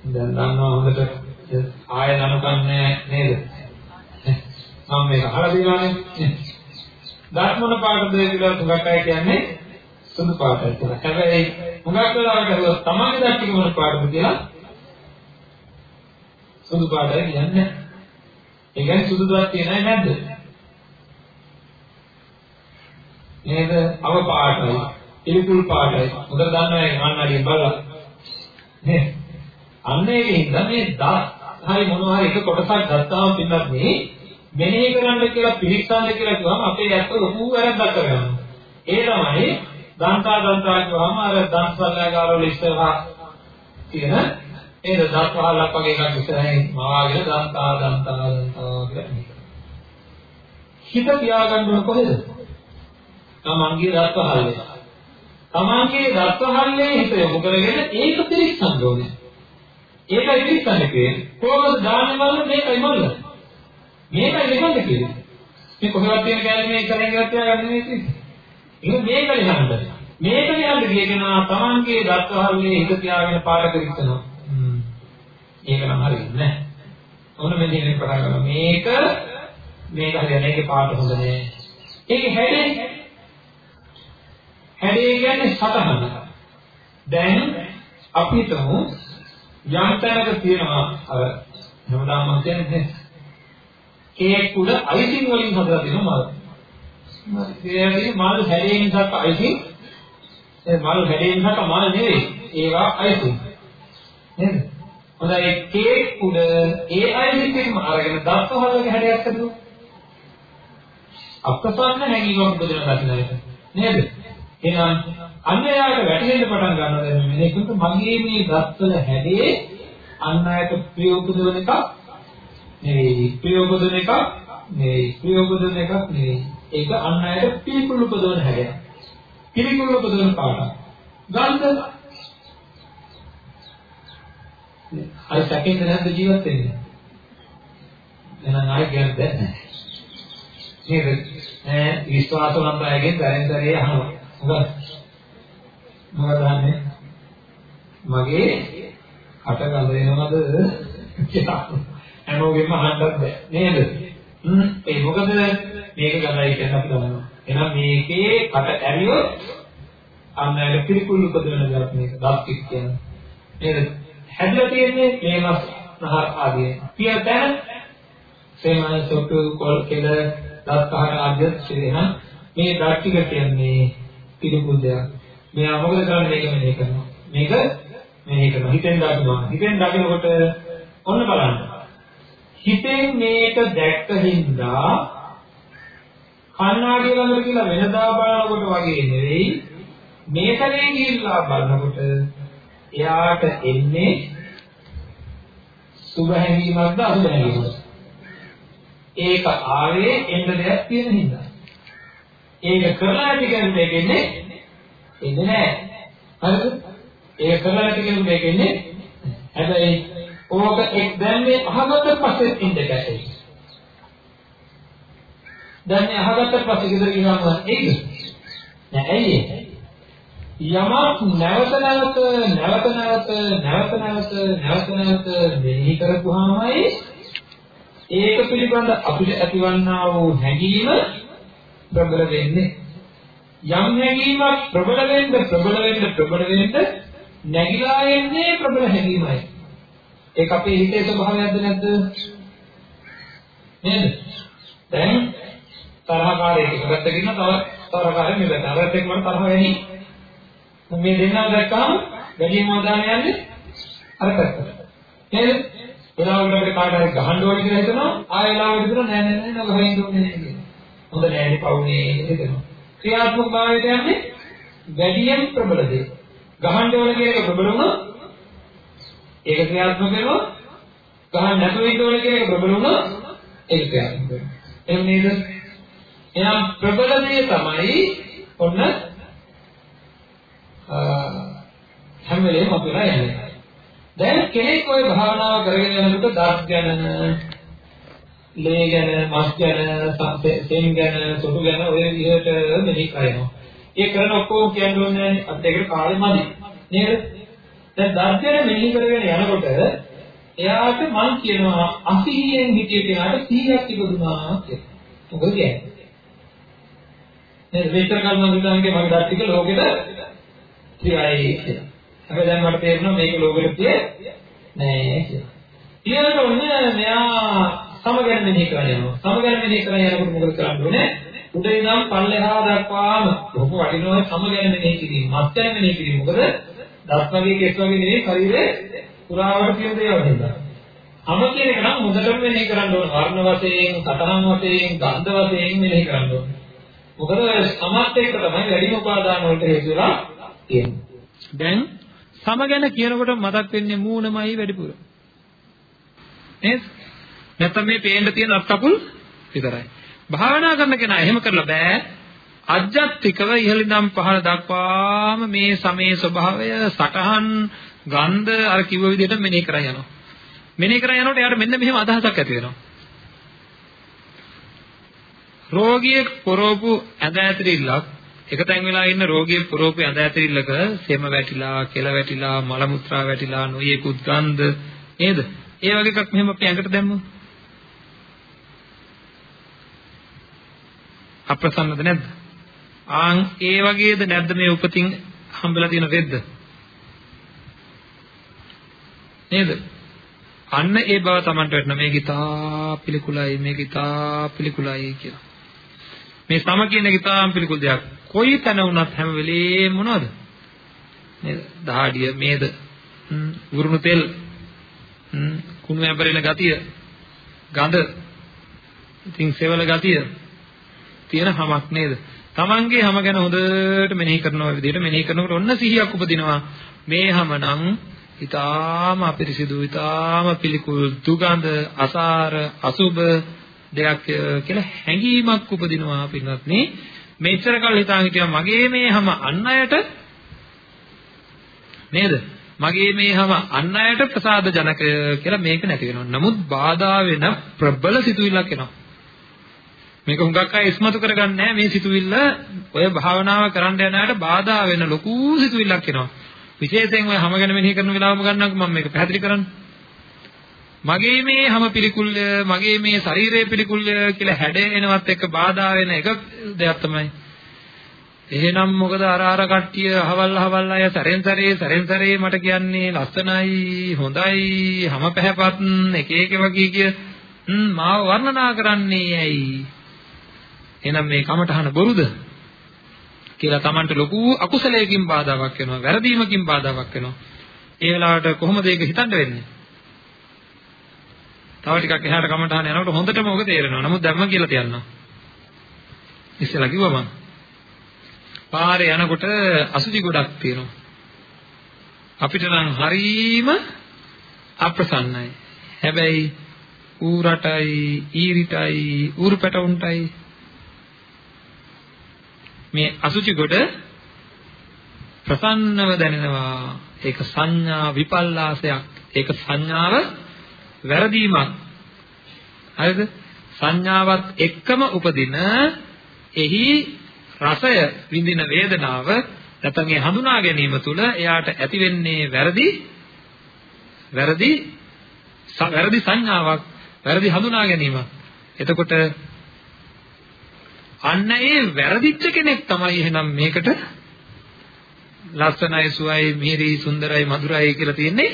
දැන් දන්නවා හොඳට ආය නනුකන්නේ නේද? මම මේක අහලා තියෙනවානේ. දත් මොන පාටද කියලා තුඟක් අය කියන්නේ සුදු පාටයි කියලා. හැබැයි හුඟක් වෙලාවට හුව තමන්ගේ දත් ටික මොන පාටද කියලා සුදු පාටයි කියන්නේ. ඒ කියන්නේ සුදු දත් තියෙනයි නැද්ද? නේද? අව පාටයි, ඉලිකුල් පාටයි. මොකද දන්නවයි කන්නඩියෙන් බලලා. නේ? අන්න ඒකෙන්ද මේ දත් හරි මොනවා හරි එක කොටසක් ගත්තාම පින්නත් මේ මෙනෙහි කරන්න කියලා පිළිස්සන්න කියලා කිව්වම අපේ ඇත්ත ලොකු වැරද්දක් කරගන්නවා. ඒ තමයි දන්තා දන්තා කියවම අර දන්සල්ලාගාරවල ඉස්සරහා තියෙන ඒ දත් වහලක් වගේ එකක් ඉස්සරහින් මවාගෙන දන්තා දන්තා දන්තා කියලා හිත තියාගන්න ඕන කොහෙද? තමන්ගේ දත් වහල්ලේ. තමන්ගේ දත් වහල්ලේ හිත යොමු කරගෙන ඒක පිළිස්සන්න ඕනේ. ඒකයි පිළිස්සන්නේ කියන්නේ. කොහොමද දාන්නේ මල්ල මේකයි මල්ල. මේකයි දෙකක් කියන්නේ. මේ කොහෙවත් තියෙන කැලේ මේ කරගෙන ගියත් තියාගන්න මේ තියෙන්නේ. ඒක මේක ලියන්න. මේක ලියන්න කියගෙන තමන්ගේ දත්වහල්ලේ හිත තියාගෙන පාඩක විස්සනවා. හ්ම්. ඒක නම් හරියන්නේ නැහැ. ඕන මෙතනින් පටන් ගන්න. මේක මේක හරියන්නේ මේකේ පාඩ හොඳ නෑ. ඒක හැදේ හැදේ කියන්නේ සතහන. දැන් අපි හිතමු යම් තැනක තියෙනවා අර හැමදාම කියන්නේ කේක් උඩ අයිසිං වලින් හදලා තියෙනවා මල්. ඒ මල් හැඩයෙන් දක්ක අයිසිං ඒ මල් හැඩයෙන් දක්ක මල් නෙවෙයි ඒවා අයිසිං. නේද? හොඳයි ඒ කේක් උඩ ඒ අයිසිං අරගෙන දස්ස හදලා හැඩයක් හදුවා. අපසන්න හැඟීමක් උපදින දකින්නට නේද? එහෙනම් අන්න එයාට වැටහෙන්න පටන් ගන්නවා දැන් මේකට මගේ මේ දස්වල හැඩේ අන්න අයට ප්‍රිය උපදවන එකක් නෙවෙයි ප්‍රිය උපදවන එකක් නෙවෙයි ප්‍රිය උපදවන එකක් නෙවෙයි ඒක අන්න අයට පිළිකුල් උපදවන හැඩයක්. පිළිකුල් උපදවන පාඩක් ගන්ධ අර සැකෙන්ද නැද්ද ජීවත් වෙන්නේ? එහෙනම් ආයෙ කියන්න බැහැ නේද? ඈ විශ්වාසවන්ත අයගෙන් දැනෙන් දැරේ අහනවා. මොකද? මොකද අහන්නේ මගේ කට ගඳ වෙනවද? කියලා හැමෝගෙම අහන්නත් බෑ නේද ඒ මොකද මේක ගඳයි කියන අපි දන්නවා එහෙනම් මේකේ කට ඇරියොත් අන්න ඒක පිළිකුල් උපදවන දෙයක් මේක දාස්තික් කියන්නේ නේද හැදලා තියෙන්නේ මේමස් නහර ආදී පිය තැන සේමන සොට්ටු කොල් කෙල දත් පහට ආදිය ශ්‍රේහන් මේ දත් ටික කියන්නේ පිළිකුල් දෙයක්. මෙයා මොකද කරන්නේ මේක මෙහෙ කරනවා. මේක මෙහෙ කරනවා. හිතෙන් දකිනවා. හිතෙන් දකිනකොට ඔන්න බලන්න. හිතෙන් මේක දැක්ක හින්දා කණ්ණාඩිය ළඟට කියලා වෙනදා බලනකොට වගේ නෙවෙයි මේකනේ ගිහිල්ලා බලනකොට එයාට එන්නේ සුභ හැඟීමක්ද අසුභ හැඟීමක්ද ඒක ආවේ එන්න දෙයක් තියෙන හින්දා ඒක කරලා නැති කෙනෙක් මේක ඉන්නේ ඉන්නේ නැහැ. හරිද? ඒක කරලා නැති කෙනෙක් මේක ඉන්නේ හැබැයි ඕක එක් දැන් මේ අහගත්ත පස්සේ ඉන්න කැටේ. දැන් මේ අහගත්ත පස්සේ ගෙදර ගියාම ඒකද? නෑ ඇයි යමක් නැවත නැවත නැවත නැවත නැවත නැවත නැවත නැවත මෙහි කරපුවාමයි ඒක පිළිබඳ අපිට ඇතිවන්නා වූ හැඟීම ප්‍රබල වෙන්නේ යම් හැඟීමක් ප්‍රබල වෙන්න ප්‍රබල වෙන්න ප්‍රබල වෙන්න නැగిලා එන්නේ ප්‍රබල හැඟීමයි ඒක අපේ හිතේ ස්වභාවයක්ද නැද්ද? නේද? දැන් තරහකාරයෙක් එකකට ගින්න තව තරහකාරයෙක් මෙතන අරත් එක්ක මට තරහ වෙනි මේ දෙන්නා දැක්කම වැඩිම අවධානය යන්නේ? අර පැත්තට නේද? වෙලාවකට අපිට කාට හරි ගහන්න ඕනේ කියලා හිතනවා. ආයෙ වෙලාවකට හිතනවා නෑ නෑ නෑ නෑ ගහින්න ඕනේ නෑ කියලා. හොඳ නෑනේ පවුනේ හිතෙනවා. ක්‍රියාත්මක භාවයට යන්නේ වැඩියෙන් ප්‍රබල දේ. ගහන්න ඕන කියන එක ප්‍රබල වුණොත් ඒක ක්‍රියාත්මක වෙනවා. ගහන්න නැතුව ඉන්න ඕන කියන එක ප්‍රබල වුණොත් ඒක ක්‍රියාත්මක වෙනවා. එහෙම නේද? එහෙනම් ප්‍රබල දේ තමයි ඔන්න හැම වෙලේම අපිලා යන්නේ. දැන් කෙනෙක් ওই භාවනාව කරගෙන යනකොට දාස් ගැන ලේ ගැන, මස් ගැන, සෙන් ගැන, සොටු ගැන ඔය විදිහට මෙහි කරනවා. ඒ කරන ඔක්කොම කියන්නේ අපිට ඒකට කාලෙ මදි. නේද? දැන් දර්ශන මෙහි කරගෙන යනකොට එයාට මං කියනවා අසිහියෙන් හිටිය කෙනාට 100ක් ඉපදුනා කියලා. මොකද කියන්නේ? නේද? විතර කල්ම හිතන්නේ මගේ දත් ටික ලෝකෙට ප්‍රියයි කියලා. හැබැයි දැන් මට තේරෙනවා මේක ලෝකෙට ප්‍රිය නෑ කියලා. ඊළඟට ඔන්න මෙයා සමගැන මෙනෙහි කරගෙන යනවා. සමගැන මෙනෙහි කරගෙන යනකොට මොකද කරන්න ඕනේ? උඩ ඉඳන් පල්ලෙහා දක්වාම රූප වටිනවා සමගැන මෙනෙහි කිරීම. මත්යන් මෙනෙහි කිරීම. මොකද දත් වගේ කෙස් වගේ නෙවෙයි ශරීරේ පුරාවට තියෙන දේවල් නේද? අම කියන එක නම් මුදලම මෙනෙහි කරන්න ඕන. වර්ණ වශයෙන්, සතහන් වශයෙන්, ගන්ධ වශයෙන් මෙනෙහි කරන්න ඕන. මොකද සමත් එක්ක තමයි වැඩිම උපාදාන වලට හේතු වෙලා තියෙන්නේ. දැන් සම ගැන කියනකොට මතක් වෙන්නේ මූණමයි වැඩිපුර. නේද? නැත්නම් මේ පේන්න තියෙන අත්අකුල් විතරයි. භාවනා කරන කෙනා එහෙම කරලා බෑ. අජ්ජත්තිකව ඉහළින්නම් පහළ දක්වාම මේ සමේ ස්වභාවය සටහන් ගන්ධ අර කිව්ව විදිහට මෙනෙහි කරා යනවා. මෙනෙහි කරා යනකොට එයාට මෙන්න මෙහෙම අදහසක් ඇති වෙනවා. රෝගියෙක් පොරෝපු ඇඳ ඇතිරිල්ලක් එකතෙන් වෙලා ඉන්න රෝගියෙක් පොරෝපු ඇඳ ඇතිරිල්ලක සෙම වැටිලා, කෙල වැටිලා, මල මුත්‍රා වැටිලා, නොයෙකුත් ගන්ධ නේද? ඒ වගේ එකක් මෙහෙම අපි ඇඟට දැම්මොත් අප්‍රසන්නද නැද්ද? ආන් ඒ වගේද නැද්ද මේ උපතින් හම්බෙලා තියෙන රෙද්ද? නේද? අන්න ඒ බව Tamanට වැටෙන මේක ඉතා පිළිකුලයි මේක ඉතා පිළිකුලයි කියලා. මේ සම කියන එක ඉතාම පිළිකුල් දෙයක්. කොයි තැන වුණත් හැම වෙලේම මොනවද? නේද? දහඩිය මේද උරුණු තෙල් කුණු ඇඹරෙන ගතිය ගඳ ඉතින් සෙවල ගතිය තියෙන හැමක් නේද? Tamange හැම ගැන හොඳට මෙනෙහි කරනවා විදිහට මෙනෙහි කරනකොට ඔන්න සිහියක් උපදිනවා. මේ හැමනම් ඊටාම අපිරිසිදු ඊටාම පිළිකුල් දුගඳ අසාර අසුබ දෙයක් කියලා හැඟීමක් උපදිනවා පින්වත්නි. මෙච්චර කල් හිතාන් හිටියා මගේ මේ හැම අන් අයට නේද? මගේ මේ හැම අන් අයට ප්‍රසාද ජනක කියලා මේක නැති වෙනවා. නමුත් බාධා වෙන ප්‍රබල සිතුවිල්ලක් එනවා. මේක හුඟක් අය ඉස්මතු කරගන්නේ නැහැ මේ සිතුවිල්ල ඔය භාවනාව කරන්න යන අයට බාධා වෙන ලොකු සිතුවිල්ලක් එනවා. විශේෂයෙන් ඔය හැම ගැන මෙනෙහි කරන වෙලාවම ගන්නකො මම මේක පැහැදිලි කරන්නේ. මගේ මේ හැම පිළිකුල්ය මගේ මේ ශරීරයේ පිළිකුල්ය කියලා හැඩෙනවත් එක්ක බාධා වෙන එක දෙයක් තමයි. එහෙනම් මොකද අර අර කට්ටිය අහවල් අහවල් අය සැරෙන් සැරේ සැරෙන් සැරේ මට කියන්නේ ලස්සනයි හොඳයි හැම පැහැපත් එක එක වගේ කිය මාව වර්ණනා කරන්නේ ඇයි එහෙනම් මේ කමටහන බොරුද? කියලා Tamanට ලොකු අකුසලයකින් බාධාවක් වෙනවා වැරදීමකින් බාධාවක් වෙනවා. ඒ වෙලාවට කොහොමද ඒක හිතන්න වෙන්නේ? තව ටිකක් එහාට කමටහන යනකොට හොඳටම ඔක තේරෙනවා. නමුත් දැම්ම කියලා තියන්නවා ඉස්සෙල්ලා කිව්වා මම පාරේ යනකොට අසුචි ගොඩක් තියෙනවා. අපිට නම් හරීම අප්‍රසන්නයි. හැබැයි ඌරටයි ඊරිටයි ඌරු පැටවුන්ටයි මේ අසුචි ගොඩ ප්‍රසන්නව දැනෙනවා. ඒක සංඥා විපල්ලාසයක්. ඒක සංඥාව වැරදීමක්. හරිද? සංඥාවත් එක්කම උපදින එහි රසය විඳින වේදනාව නැත්නම් ඒ හඳුනා ගැනීම තුළ එයාට ඇති වෙන්නේ වැරදි වැරදි වැරදි සංඥාවක් වැරදි හඳුනා ගැනීමක්. එතකොට අන්න ඒ වැරදිච්ච කෙනෙක් තමයි එහෙනම් මේකට ලස්සනයි සුවයි මිහිරි සුන්දරයි මధుරයි කියලා තියෙන්නේ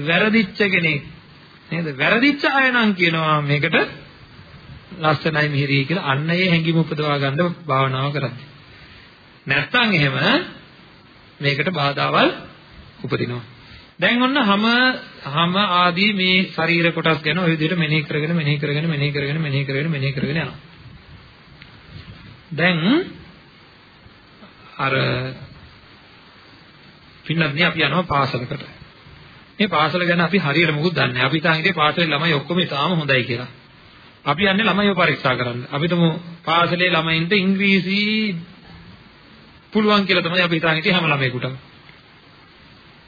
වැරදිච්ච කෙනෙක්. නේද? වැරදිච්ච අය නම් කියනවා මේකට ලස්සනයි මිහිරි කියලා. අන්න ඒ හැඟීම උපදවා ගන්න භාවනාව කරන්නේ. නැත්තම් එහෙම මේකට බාධාවල් උපදිනවා. දැන් ඔන්න හැම හැම ආදී මේ ශරීර කොටස් ගැන ඔය විදිහට මෙනෙහි කරගෙන මෙනෙහි කරගෙන මෙනෙහි කරගෙන මෙනෙහි කරගෙන මෙනෙහි කරගෙන යනවා. දැන් අර පින්නත්නේ අපි යනවා පාසලකට. මේ පාසල ගැන අපි හරියට මොකුත් දන්නේ නැහැ. අපි හිතාන් හිටියේ පාසලේ ළමයි ඔක්කොම ඉතාලම හොඳයි කියලා. අපි යන්නේ ළමයිව පරීක්ෂා කරන්න. අපිටම පාසලේ ළමයින්ට ඉංග්‍රීසි පුළුවන් කියලා තමයි අපි හිතාන් හිටියේ හැම ළමයෙකුටම.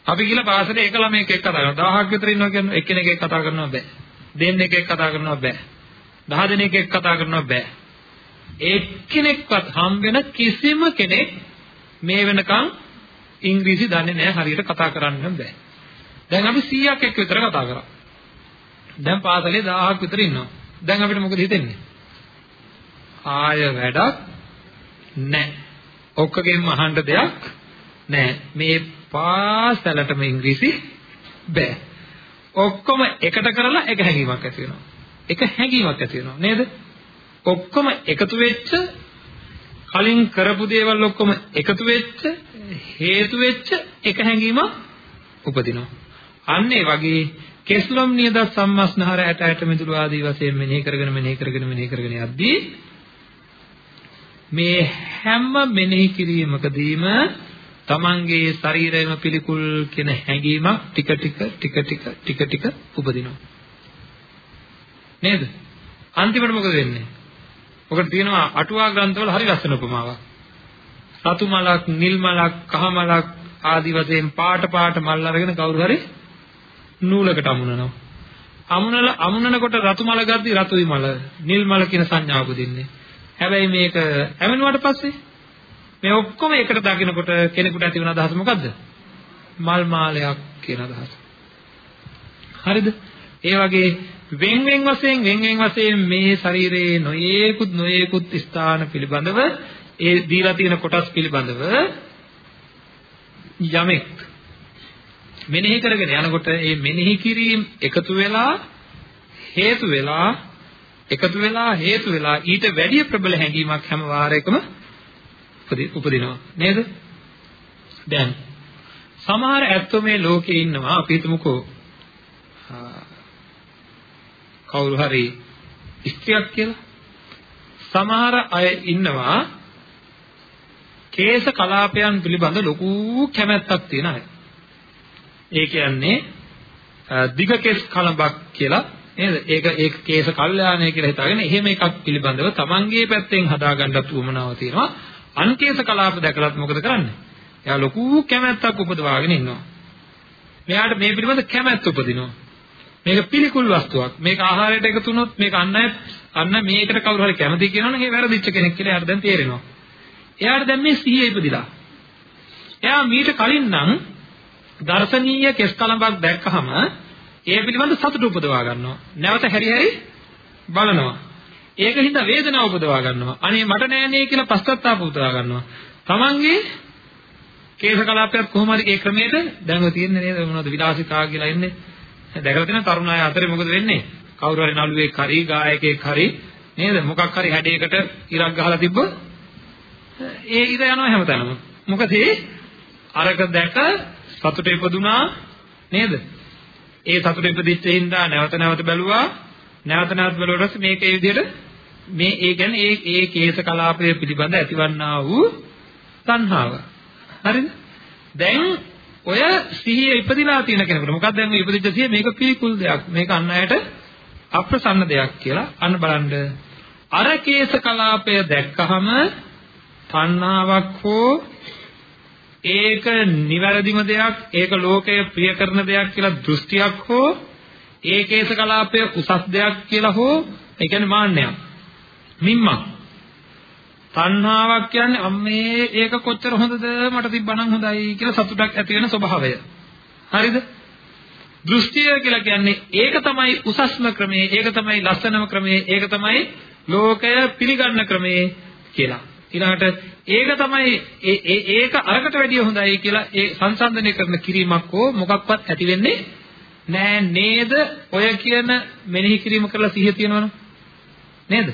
අපි කියලා පාසලේ එක ළමයෙක් එක්ක කතා කරනවා. 1000ක් විතර ඉන්නවා කියන්නේ එක්කෙනෙක් එක්ක කතා කරනවා බෑ. දෙන්නෙක් එක්ක කතා කරනවා බෑ. 10 දෙනෙක් එක්ක කතා කරනවා බෑ. එක්කෙනෙක්වත් හම්බෙන කිසිම කෙනෙක් මේ වෙනකන් ඉංග්‍රීසි දන්නේ නැහැ හරියට කතා කරන්න බෑ. දැන් අපි 100ක් එක්ක විතර කතා කරා. දැන් පාසලේ 1000ක් විතර ඉන්නවා. දැන් අපිට මොකද හිතෙන්නේ? ආය වැඩක් නැහැ. ඔක්කොගෙන්ම අහන්න දෙයක් නැහැ. මේ පාසලටම ඉංග්‍රීසි බෑ. ඔක්කොම එකට කරලා එක හැඟීමක් ඇති වෙනවා. එක හැඟීමක් ඇති වෙනවා නේද? ඔක්කොම එකතු වෙච්ච කලින් කරපු දේවල් ඔක්කොම එකතු වෙච්ච හේතු වෙච්ච එක හැඟීමක් උපදිනවා. අන්න ඒ වගේ කෙස්ලොම් නියද සම්මස්නහර ඇට ඇට මිදුළු ආදී වශයෙන් මෙනෙහි කරගෙන මෙනෙහි කරගෙන මෙනෙහි කරගෙන යද්දී මේ හැම මෙනෙහි කිරීමකදීම තමන්ගේ ශරීරයම පිළිකුල් කියන හැඟීමක් ටික ටික ටික ටික ටික ටික උපදිනවා. නේද? අන්තිමට මොකද වෙන්නේ? ඔකට තියෙනවා අටුවා ග්‍රන්ථවල හරි ලස්සන උපමාවක් රතු මලක් නිල් මලක් කහ මලක් ආදි වශයෙන් පාට පාට මල් අරගෙන කවුරු හරි නූලකට අමුණනවා අමුණල අමුණනකොට රතු මල ගද්දි රතුයි මල නිල් මල කියන සංඥාව උපදින්නේ හැබැයි මේක ඇවෙනුවට පස්සේ මේ ඔක්කොම එකට දකිනකොට කෙනෙකුට ඇති වෙන අදහස මොකද්ද? මල් මාලයක් කියන අදහස. හරිද? ඒ වගේ වෙන් වෙන් වශයෙන් වෙන් වෙන් වශයෙන් මේ ශරීරයේ නොයේකුත් නොයේකුත් ස්ථාන පිළිබඳව ඒ දීලා තියෙන කොටස් පිළිබඳව යමෙක් මෙනෙහි කරගෙන යනකොට ඒ මෙනෙහි කිරීම එකතු වෙලා හේතු වෙලා එකතු වෙලා හේතු වෙලා ඊට වැඩි ප්‍රබල හැඟීමක් හැම වාරයකම උපදිනවා නේද? දැන් සමහර ඇත්තෝ මේ ලෝකේ ඉන්නවා අපි හිතමුකෝ කවුරු හරි ස්ත්‍රියක් කියලා සමහර අය ඉන්නවා කේශ කලාපයන් පිළිබඳ ලොකු කැමැත්තක් තියෙන අය. ඒ කියන්නේ දිග කෙස් කලබක් කියලා නේද? ඒක ඒක කේශ කල්යාණය කියලා හිතාගෙන එහෙම එකක් පිළිබඳව තමන්ගේ පැත්තෙන් හදාගන්නත් උවමනාව තියෙනවා. අන්කේශ කලාප දැකලත් මොකද කරන්නේ? එයා ලොකු කැමැත්තක් උපදවාගෙන ඉන්නවා. මෙයාට මේ පිළිබඳ කැමැත්ත උපදිනවා. මේක පිළිකුල් වස්තුවක්. මේක ආහාරයට එකතු වුණොත් මේක අන්න අන්න මේකට කවුරු හරි කැමති කියනවනම් ඒ වැරදිච්ච කෙනෙක් කියලා එයාට දැන් තේරෙනවා. එයාට දැන් මේ සිහිය ඉපදිලා. එයා මීට කලින් නම් දර්ශනීය කෙස් කලඹක් දැක්කහම ඒ පිළිබඳ සතුට උපදවා ගන්නවා. නැවත හැරි හැරි බලනවා. ඒකින්ද වේදනාව උපදවා ගන්නවා. අනේ මට නෑනේ කියලා පස්සත්තාප උපදවා ගන්නවා. Tamange කේශ කලාපයක් කොහොම හරි ඒ ක්‍රමයට දැන් ඔය තියෙන්නේ නේද මොනවද විලාසිතා කියලා ඉන්නේ. දැකලා තියෙන තරුණ අය අතරේ මොකද වෙන්නේ? කවුරු හරි නළුවෙක් හරි ගායකයෙක් හරි නේද මොකක් හරි හැඩයකට ඉරක් ගහලා තිබ්බොත් ඒ ඉර යනවා හැමතැනම. මොකද ඒ අරක දැක සතුට ඉපදුනා නේද? ඒ සතුට ඉපදිච්ච හින්දා නැවත නැවත බැලුවා නැවත නැවත බැලුවට මේක ඒ විදිහට මේ ඒ කියන්නේ ඒ ඒ කේස කලාපය පිළිබඳ ඇතිවන්නා වූ සංහාව හරිද දැන් ඔය සිහිය ඉපදිලා තියෙන කෙනෙකුට. මොකක්ද දැන් මේ ඉපදිච්ච සිහිය? මේක පිළිකුල් දෙයක්. මේක අන් අයට අප්‍රසන්න දෙයක් කියලා අන්න බලන්න. අර කේස කලාපය දැක්කහම තණ්හාවක් හෝ ඒක නිවැරදිම දෙයක් ඒක ලෝකය ප්‍රිය කරන දෙයක් කියලා දෘෂ්ටියක් හෝ ඒ කේස කලාපය උසස් දෙයක් කියලා හෝ ඒ කියන්නේ මාන්නයක්. මිම්මක්. තණ්හාවක් කියන්නේ අම්මේ ඒක කොච්චර හොඳද මට තිබ්බනම් හොඳයි කියලා සතුටක් ඇති වෙන ස්වභාවය. හරිද? දෘෂ්ටිය කියලා කියන්නේ ඒක තමයි උසස්ම ක්‍රමය ඒක තමයි ලස්සනම ක්‍රමය ඒක තමයි ලෝකය පිළිගන්න ක්‍රමය කියලා. ඊළඟට ඒක තමයි ඒ ඒක අරකට වැඩිය හොඳයි කියලා ඒ සංසන්දනය කරන කිරීමක් හෝ මොකක්වත් ඇති වෙන්නේ නෑ නේද? ඔය කියන මෙනෙහි කිරීම කරලා සිහිය තියනවනේ. නේද?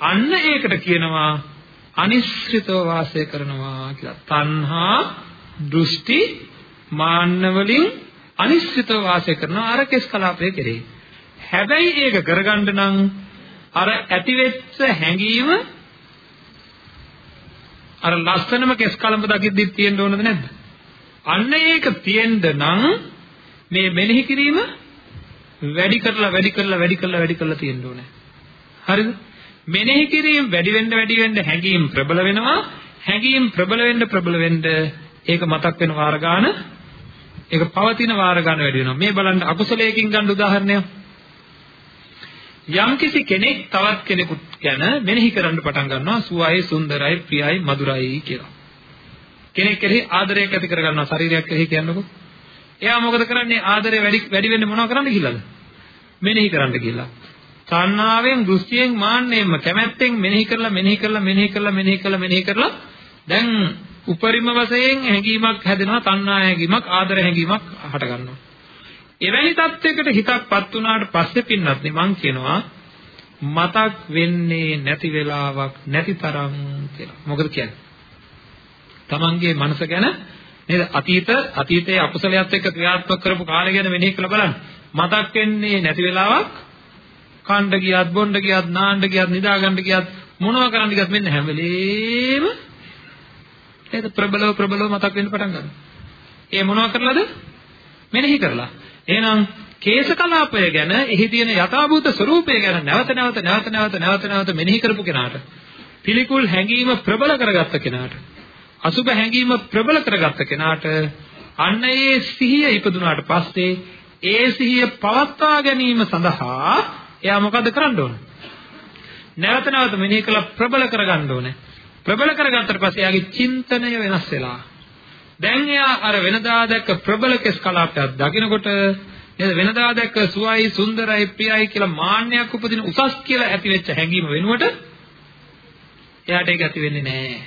අන්න ඒකට කියනවා අනිශ්චිතව වාසය කරනවා කියලා තණ්හා දෘෂ්ටි මාන්න වලින් අනිශ්චිතව වාසය කරනවා අර කෙස් කලාපය කෙරේ හැබැයි ඒක කරගන්න නම් අර ඇතිවෙච්ච හැඟීම අර ලස්සනම කෙස් කලඹ දකිද්දි තියෙන්න ඕනද නැද්ද අන්න ඒක තියෙන්න නම් මේ මෙනෙහි කිරීම වැඩි කරලා වැඩි කරලා වැඩි කරලා වැඩි කරලා තියෙන්න ඕනේ. හරිද? මෙනෙහි කිරීම වැඩි වෙන්න වැඩි වෙන්න හැඟීම් ප්‍රබල වෙනවා. හැඟීම් ප්‍රබල වෙන්න ප්‍රබල වෙන්න ඒක මතක් වෙන වාර ගන්න ඒක පවතින වාර ගන්න වැඩි වෙනවා. මේ බලන්න අකුසලයකින් ගන්න උදාහරණයක්. යම්කිසි කෙනෙක් තවත් කෙනෙකුට ගැන මෙනෙහි කරන්න පටන් ගන්නවා සුවයි සුන්දරයි ප්‍රියයි මధుරයි කියලා. කෙනෙක් කෙරෙහි ආදරයක් ඇති කර ගන්නවා ශරීරයක් කෙරෙහි කියන්නකෝ. එයා මොකද කරන්නේ ආදරය වැඩි වැඩි වෙන්නේ මොනව කරන්න කියලාද? මෙනෙහි කරන්න කියලා. තණ්හාවෙන්, දෘෂ්ටියෙන්, මාන්නයෙන්ම කැමැත්තෙන් මෙනෙහි කරලා මෙනෙහි කරලා මෙනෙහි කරලා මෙනෙහි කරලා මෙනෙහි කරලා දැන් උපරිම වශයෙන් හැඟීමක් හැදෙනවා තණ්හා හැඟීමක් ආදර හැඟීමක් හට ගන්නවා. එවැනි තත්යකට හිතක්පත් වුණාට පස්සේ පින්නත් මං කියනවා මතක් වෙන්නේ නැති වෙලාවක් නැති තරම් කියලා. මොකද කියන්නේ? තමන්ගේ මනස ගැන නේද අතීත අතීතයේ අකුසලයක් එක්ක ක්‍රියාත්මක කරපු කාලය ගැන මෙනෙහි කරලා බලන්න. මතක් වෙන්නේ නැති වෙලාවක් කණ්ඩ ගියත් බොණ්ඩ ගියත් නාන්න ගියත් නිදා ගන්න ගියත් මොනවා කරන්න ගියත් මෙන්න හැම වෙලේම නේද ප්‍රබලව ප්‍රබලව මතක් වෙන්න පටන් ගන්නවා. ඒ මොනවා කරලාද? මෙනෙහි කරලා. එහෙනම් කේශ කලාපය ගැන එහි තියෙන යථාභූත ස්වરૂපය ගැන නැවත නැවත නැවත නැවත නැවත නැවත මෙනෙහි කරපු කෙනාට පිළිකුල් හැඟීම ප්‍රබල කරගත්ත කෙනාට අසුබ හැඟීම ප්‍රබල කරගත්ත කෙනාට අන්න ඒ සිහිය ඉපදුනාට පස්සේ ඒ සිහිය පවත්වා ගැනීම සඳහා එයා මොකද කරන්න ඕන? නැවත නැවත මෙනෙහි කළ ප්‍රබල කරගන්න ඕනේ. ප්‍රබල කරගත්තට පස්සේ එයාගේ චින්තනය වෙනස් වෙලා. දැන් එයා අර වෙනදා දැක්ක ප්‍රබල කෙස් කලාපයක් දකිනකොට නේද වෙනදා දැක්ක සුවයි සුන්දරයි ප්‍රියයි කියලා මාන්නයක් උපදින උසස් කියලා ඇති වෙච්ච හැඟීම වෙනුවට එයාට ඒක ඇති වෙන්නේ නැහැ.